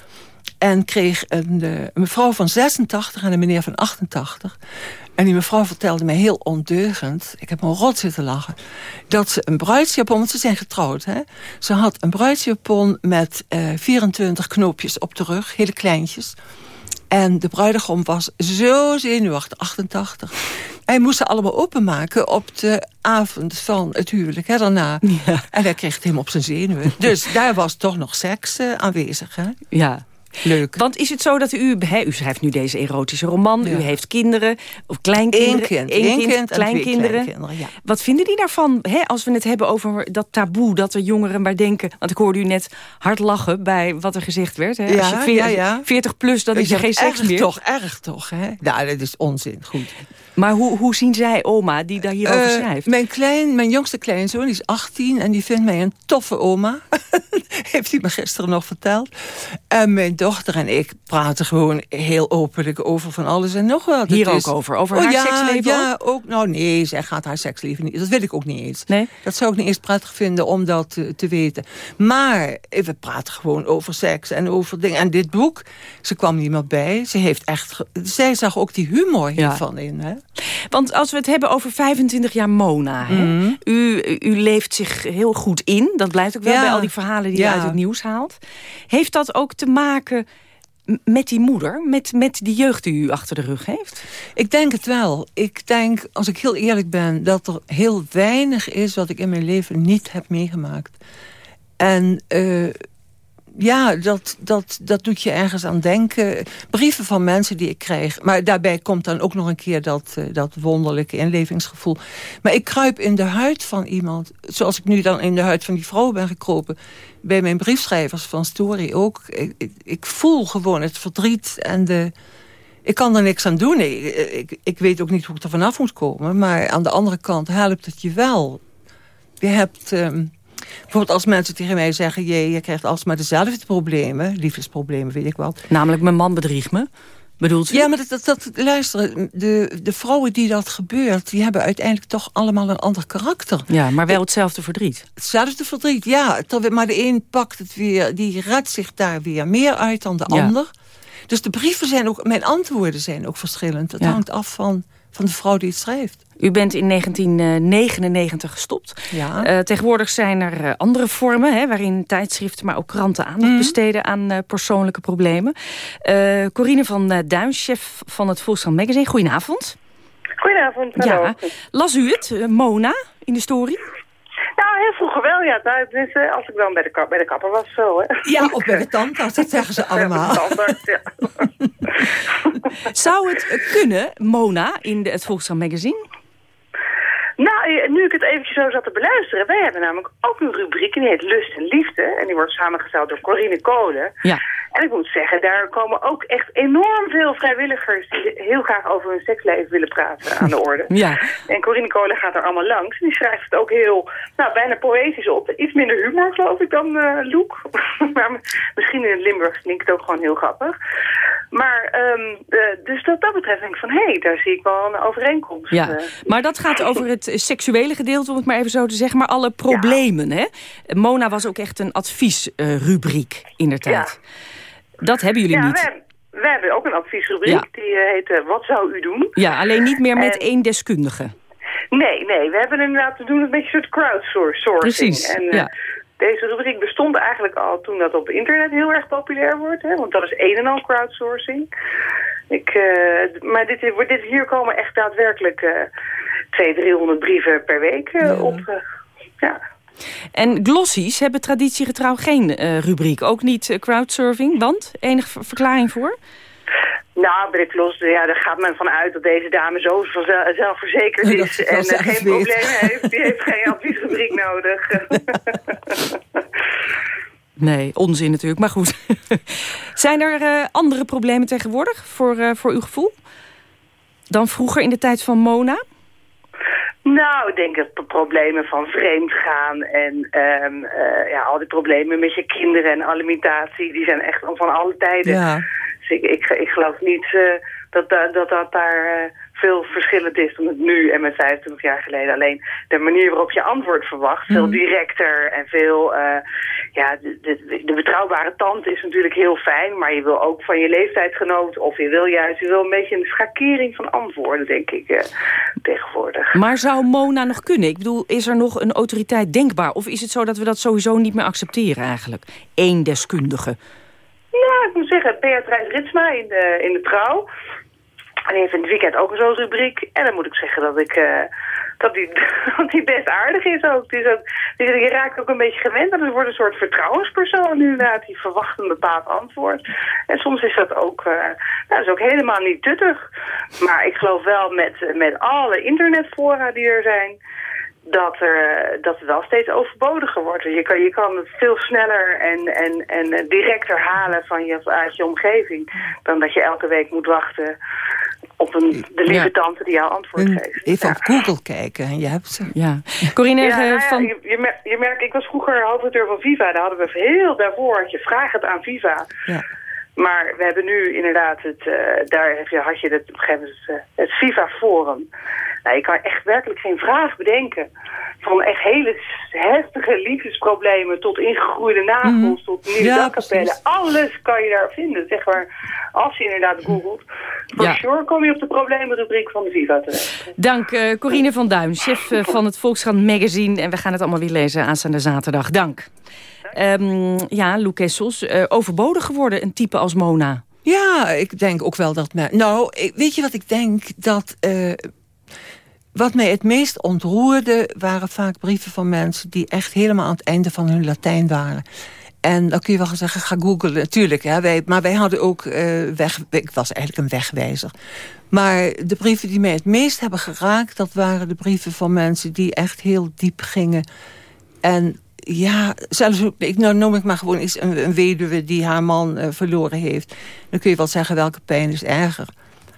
En kreeg een, een mevrouw van 86 en een meneer van 88... En die mevrouw vertelde mij heel ondeugend, ik heb me rot zitten lachen... dat ze een bruidsjapon, want ze zijn getrouwd... Hè? ze had een bruidsjapon met uh, 24 knoopjes op de rug, hele kleintjes... En de bruidegom was zo zenuwachtig, 88. Hij moest ze allemaal openmaken op de avond van het huwelijk, hè, daarna. Ja. En hij kreeg het helemaal op zijn zenuwen. Dus daar was toch nog seks uh, aanwezig, hè? Ja. Leuk. Want is het zo dat u, he, u schrijft nu deze erotische roman, ja. u heeft kinderen, of kleinkinderen. Eén kind, één kind, kind kleinkinderen. kleinkinderen ja. Wat vinden die daarvan, he, als we het hebben over dat taboe, dat er jongeren maar denken, want ik hoorde u net hard lachen bij wat er gezegd werd. He. Ja, als je 40, ja, 40 plus, dan is er geen seks meer. toch, erg toch. Hè? Nou, dat is onzin, goed. Maar hoe, hoe zien zij oma die daar hierover Uh, schrijft? Mijn, klein, mijn jongste kleinzoon, die is 18 en die vindt mij een toffe oma. Heeft hij me gisteren nog verteld. En mijn dochter en ik praten gewoon heel openlijk over van alles en nog wat. Hier ook is- over? Over Oh, haar ja, seksleven Ja, ook? Nou nee, zij gaat haar seksleven niet. Dat wil ik ook niet eens. Nee? Dat zou ik niet eens prettig vinden om dat te, te weten. Maar eh, we praten gewoon over seks en over dingen. En dit boek, ze kwam niet meer bij. Ze heeft echt... Zij zag ook die humor hiervan in. Hè? Want als we het hebben over 25 jaar Mona... Hè? Mhm. U, u leeft zich heel goed in. Dat blijft ook wel Ja. bij al die verhalen die Ja. u uit het nieuws haalt. Heeft dat ook te maken met die moeder? Met, met die jeugd die u achter de rug heeft? Ik denk het wel. Ik denk, als ik heel eerlijk ben... dat er heel weinig is wat ik in mijn leven niet heb meegemaakt. En eh, ja, dat, dat, dat doet je ergens aan denken. Brieven van mensen die ik krijg. Maar daarbij komt dan ook nog een keer dat, eh, dat wonderlijke inlevingsgevoel. Maar ik kruip in de huid van iemand. Zoals ik nu dan in de huid van die vrouw ben gekropen. Bij mijn briefschrijvers van Story ook. Ik, ik, ik voel gewoon het verdriet en de... Ik kan er niks aan doen. Ik, ik, ik weet ook niet hoe ik er vanaf moet komen. Maar aan de andere kant helpt het je wel. Je hebt... ehm, bijvoorbeeld als mensen tegen mij zeggen... Je, je krijgt alsmaar dezelfde problemen. Liefdesproblemen, weet ik wat. Namelijk, mijn man bedriegt me. Bedoelt u? Ja, maar dat, dat, dat, luister, de, de vrouwen die dat gebeurt... die hebben uiteindelijk toch allemaal een ander karakter. Ja, maar wel hetzelfde verdriet. Hetzelfde verdriet, ja. Terwijl- Maar de een pakt het weer, die redt zich daar weer meer uit dan de Ja. ander. Dus de brieven zijn ook, mijn antwoorden zijn ook verschillend. Het Ja. hangt af van, van de vrouw die het schrijft. U bent in 1999 gestopt. Ja. Eh, tegenwoordig zijn er eh, andere vormen... Hè, waarin tijdschriften, maar ook kranten aandacht Mhm. besteden... aan eh, persoonlijke problemen. Eh, Corine van Duin, chef van het Volkskrant Magazine. Goedenavond. Goedenavond, hallo. Ja, las u het, eh, Mona, in de story? Nou, heel vroeger wel, ja. Nou, als ik dan bij de, kap, bij de kapper was, zo, hè. Ja, of bij de tandarts, dat zeggen ze allemaal. De tandarts, ja. Zou het kunnen, Mona, in de, het Volkskrant Magazine? Nou, eh, nu ik het eventjes zo zat te beluisteren... wij hebben namelijk ook een rubriek en die heet Lust en Liefde. En die wordt samengesteld door Corine Kolen. Ja. En ik moet zeggen, daar komen ook echt enorm veel vrijwilligers... die heel graag over hun seksleven willen praten aan de orde. Ja. En Corine Kolen gaat er allemaal langs. Die schrijft het ook heel, nou, bijna poëtisch op. Iets minder humor, geloof ik, dan eh Loek. maar misschien in het Limburgs klinkt het ook gewoon heel grappig. Maar, ehm, eh, dus wat dat betreft denk ik van... hé, hey, daar zie ik wel een overeenkomst. Ja, eh. maar dat gaat over het seksuele gedeelte, om het maar even zo te zeggen. Maar alle problemen, hè? Mona was ook echt een adviesrubriek in de tijd. Dat hebben jullie ja, niet. We, we hebben ook een adviesrubriek. Ja. Die eh, heet eh, Wat zou u doen? Ja, alleen niet meer met één deskundige. Nee, nee. We hebben inderdaad te doen met een beetje een soort crowdsourcing. Precies, En, eh, ja. Deze rubriek bestond eigenlijk al toen dat op internet heel erg populair wordt. Hè? Want dat is een en al crowdsourcing. Ik, maar dit, dit, hier komen echt daadwerkelijk eh 200, 300 brieven per week eh, op. eh. En glossies hebben traditiegetrouw geen eh, rubriek. Ook niet eh, crowdsurfing, want? Enige ver- verklaring voor? Nou, bij de klos, ja, daar gaat men vanuit dat deze dame zo vanzel- zelfverzekerd is en eh, geen problemen heeft. Die heeft geen adviesrubriek nodig. Nee, onzin natuurlijk, maar goed. Zijn er eh, andere problemen tegenwoordig voor, eh, voor uw gevoel? Dan vroeger in de tijd van Mona? Nou, ik denk dat de problemen van vreemd gaan en ehm, eh, ja, al die problemen met je kinderen en alimentatie, die zijn echt van alle tijden. Ja. Dus ik, ik, ik geloof niet eh, dat, dat, dat dat daar eh, veel verschillend is dan het nu en met 25 jaar geleden. Alleen de manier waarop je antwoord verwacht, veel Mhm. directer en veel... ja, de, de, de betrouwbare tand is natuurlijk heel fijn, maar je wil ook van je leeftijdsgenoot of je wil juist je wil een beetje een schakering van antwoorden, denk ik, eh, tegenwoordig. Maar zou Mona nog kunnen? Ik bedoel, is er nog een autoriteit denkbaar? Of is het zo dat we dat sowieso niet meer accepteren eigenlijk? Eén deskundige. Ja, ik moet zeggen, Beatrice Ritsma in de, in de trouw. En heeft in het weekend ook zo'n rubriek. En dan moet ik zeggen dat ik... eh, dat die, dat best aardig is ook. Is ook die, je raakt ook een beetje gewend. En het wordt een soort vertrouwenspersoon inderdaad. Die verwacht een bepaald antwoord. En soms is dat ook... eh, nou, dat is ook helemaal niet tuttig. Maar ik geloof wel met, met alle internetfora die er zijn dat, er, dat het wel steeds overbodiger wordt. Dus je kan, je kan het veel sneller en, en, en eh, directer halen van je, uit je omgeving... dan dat je elke week moet wachten op een, de lieve Ja. tante die jou antwoord geeft. even op Google kijken en je hebt ze. Ja. Corinne, Ja, eh, nou ja, van... je, je, merkt, je merkt, ik was vroeger hoofdredacteur van Viva. Daar hadden we heel daarvoor had je vraag het aan Viva. Ja. Maar we hebben nu inderdaad het, eh, daar heb je, had je het, op een gegeven moment het, eh, het Viva Forum. Nou, je kan echt werkelijk geen vraag bedenken. Van echt hele heftige liefdesproblemen tot ingegroeide nagels, tot nieuwe Ja, dakkapellen. Alles kan je daar vinden. Zeg maar, als je inderdaad googelt, voor Ja. sure kom je op de problemenrubriek van de Viva terecht. Dank eh, Corine van Duin, chef eh, van het Volkskrant Magazine. En we gaan het allemaal weer lezen aanstaande zaterdag. Dank. Ehm, ja, Lou Kessels, eh, overbodig geworden, een type als Mona. Ja, ik denk ook wel dat men... Nou, weet je wat ik denk? Dat... eh, wat mij het meest ontroerde waren vaak brieven van mensen... die echt helemaal aan het einde van hun Latijn waren. En dan kun je wel gaan zeggen, ga googlen. Natuurlijk, hè, wij, maar wij hadden ook eh, weg... Ik was eigenlijk een wegwijzer. Maar de brieven die mij het meest hebben geraakt... dat waren de brieven van mensen die echt heel diep gingen. En ja, zelfs ook, ik, nou noem ik maar gewoon eens een, een weduwe die haar man eh, verloren heeft. Dan kun je wel zeggen welke pijn is erger.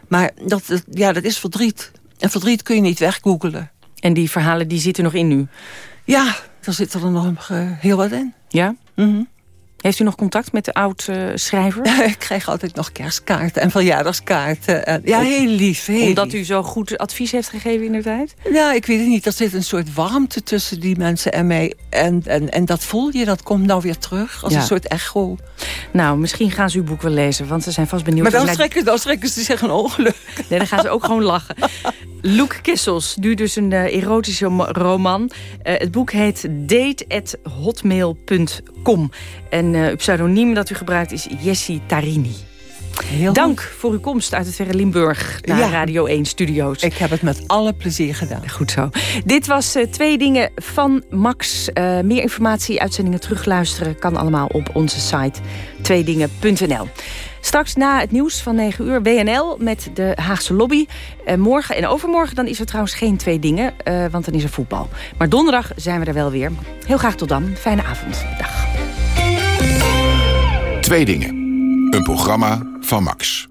Maar dat, dat- ja, dat is verdriet. En verdriet kun je niet weggoogelen. En die verhalen die zitten nog in u? Ja, daar zit er nog eh, heel wat in. Ja? Mhm. Heeft u nog contact met de oud-schrijver? ik krijg altijd nog kerstkaarten en verjaardagskaarten. En, ja, heel lief. Heel Omdat lief. u zo goed advies heeft gegeven in de tijd? Ja, ik weet het niet. Er zit een soort warmte tussen die mensen en mij. En, en, en dat voel je, dat komt nou weer terug. Als Ja. een soort echo. Nou, misschien gaan ze uw boek wel lezen, want ze zijn vast benieuwd. Maar dan naar- strekken, dan strekken ze zich een ongeluk. Nee, dan gaan ze ook gewoon lachen. Loek Kissels, nu dus een eh, erotische roman. Eh, het boek heet En eh uw pseudoniem dat u gebruikt is Jessie Tarini. Dank voor uw komst uit het verre Limburg naar Ja. Radio 1 Studio's. Ik heb het met alle plezier gedaan. Goed zo. Dit was eh, Twee Dingen van Max. Eh, meer informatie, uitzendingen terugluisteren... kan allemaal op onze site tweedingen.nl. Straks na het nieuws van 9 uur WNL met de Haagse lobby. Morgen en overmorgen dan is er trouwens geen Twee Dingen, want dan is er voetbal. Maar donderdag zijn we er wel weer. Heel graag tot dan. Fijne avond. Dag. Twee dingen. Een programma van Max.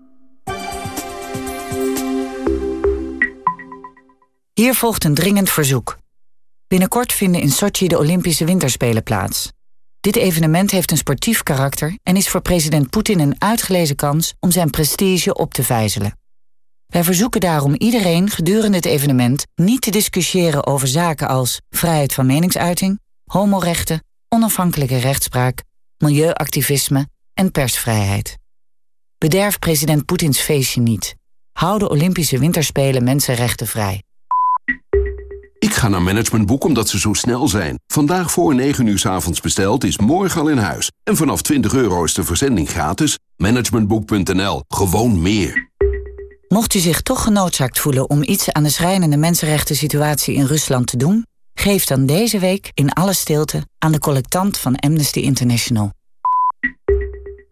Hier volgt een dringend verzoek. Binnenkort vinden in Sochi de Olympische Winterspelen plaats. Dit evenement heeft een sportief karakter en is voor president Poetin een uitgelezen kans om zijn prestige op te vijzelen. Wij verzoeken daarom iedereen gedurende het evenement niet te discussiëren over zaken als vrijheid van meningsuiting, homorechten, onafhankelijke rechtspraak, milieuactivisme en persvrijheid. Bederf president Poetins feestje niet. Hou de Olympische Winterspelen mensenrechten vrij. Ik ga naar Managementboek omdat ze zo snel zijn. Vandaag voor 9 uur s avonds besteld is morgen al in huis. En vanaf 20 euro is de verzending gratis. Managementboek.nl. Gewoon meer. Mocht u zich toch genoodzaakt voelen om iets aan de schrijnende mensenrechten situatie in Rusland te doen, geef dan deze week in alle stilte aan de collectant van Amnesty International.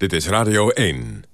Dit is Radio 1.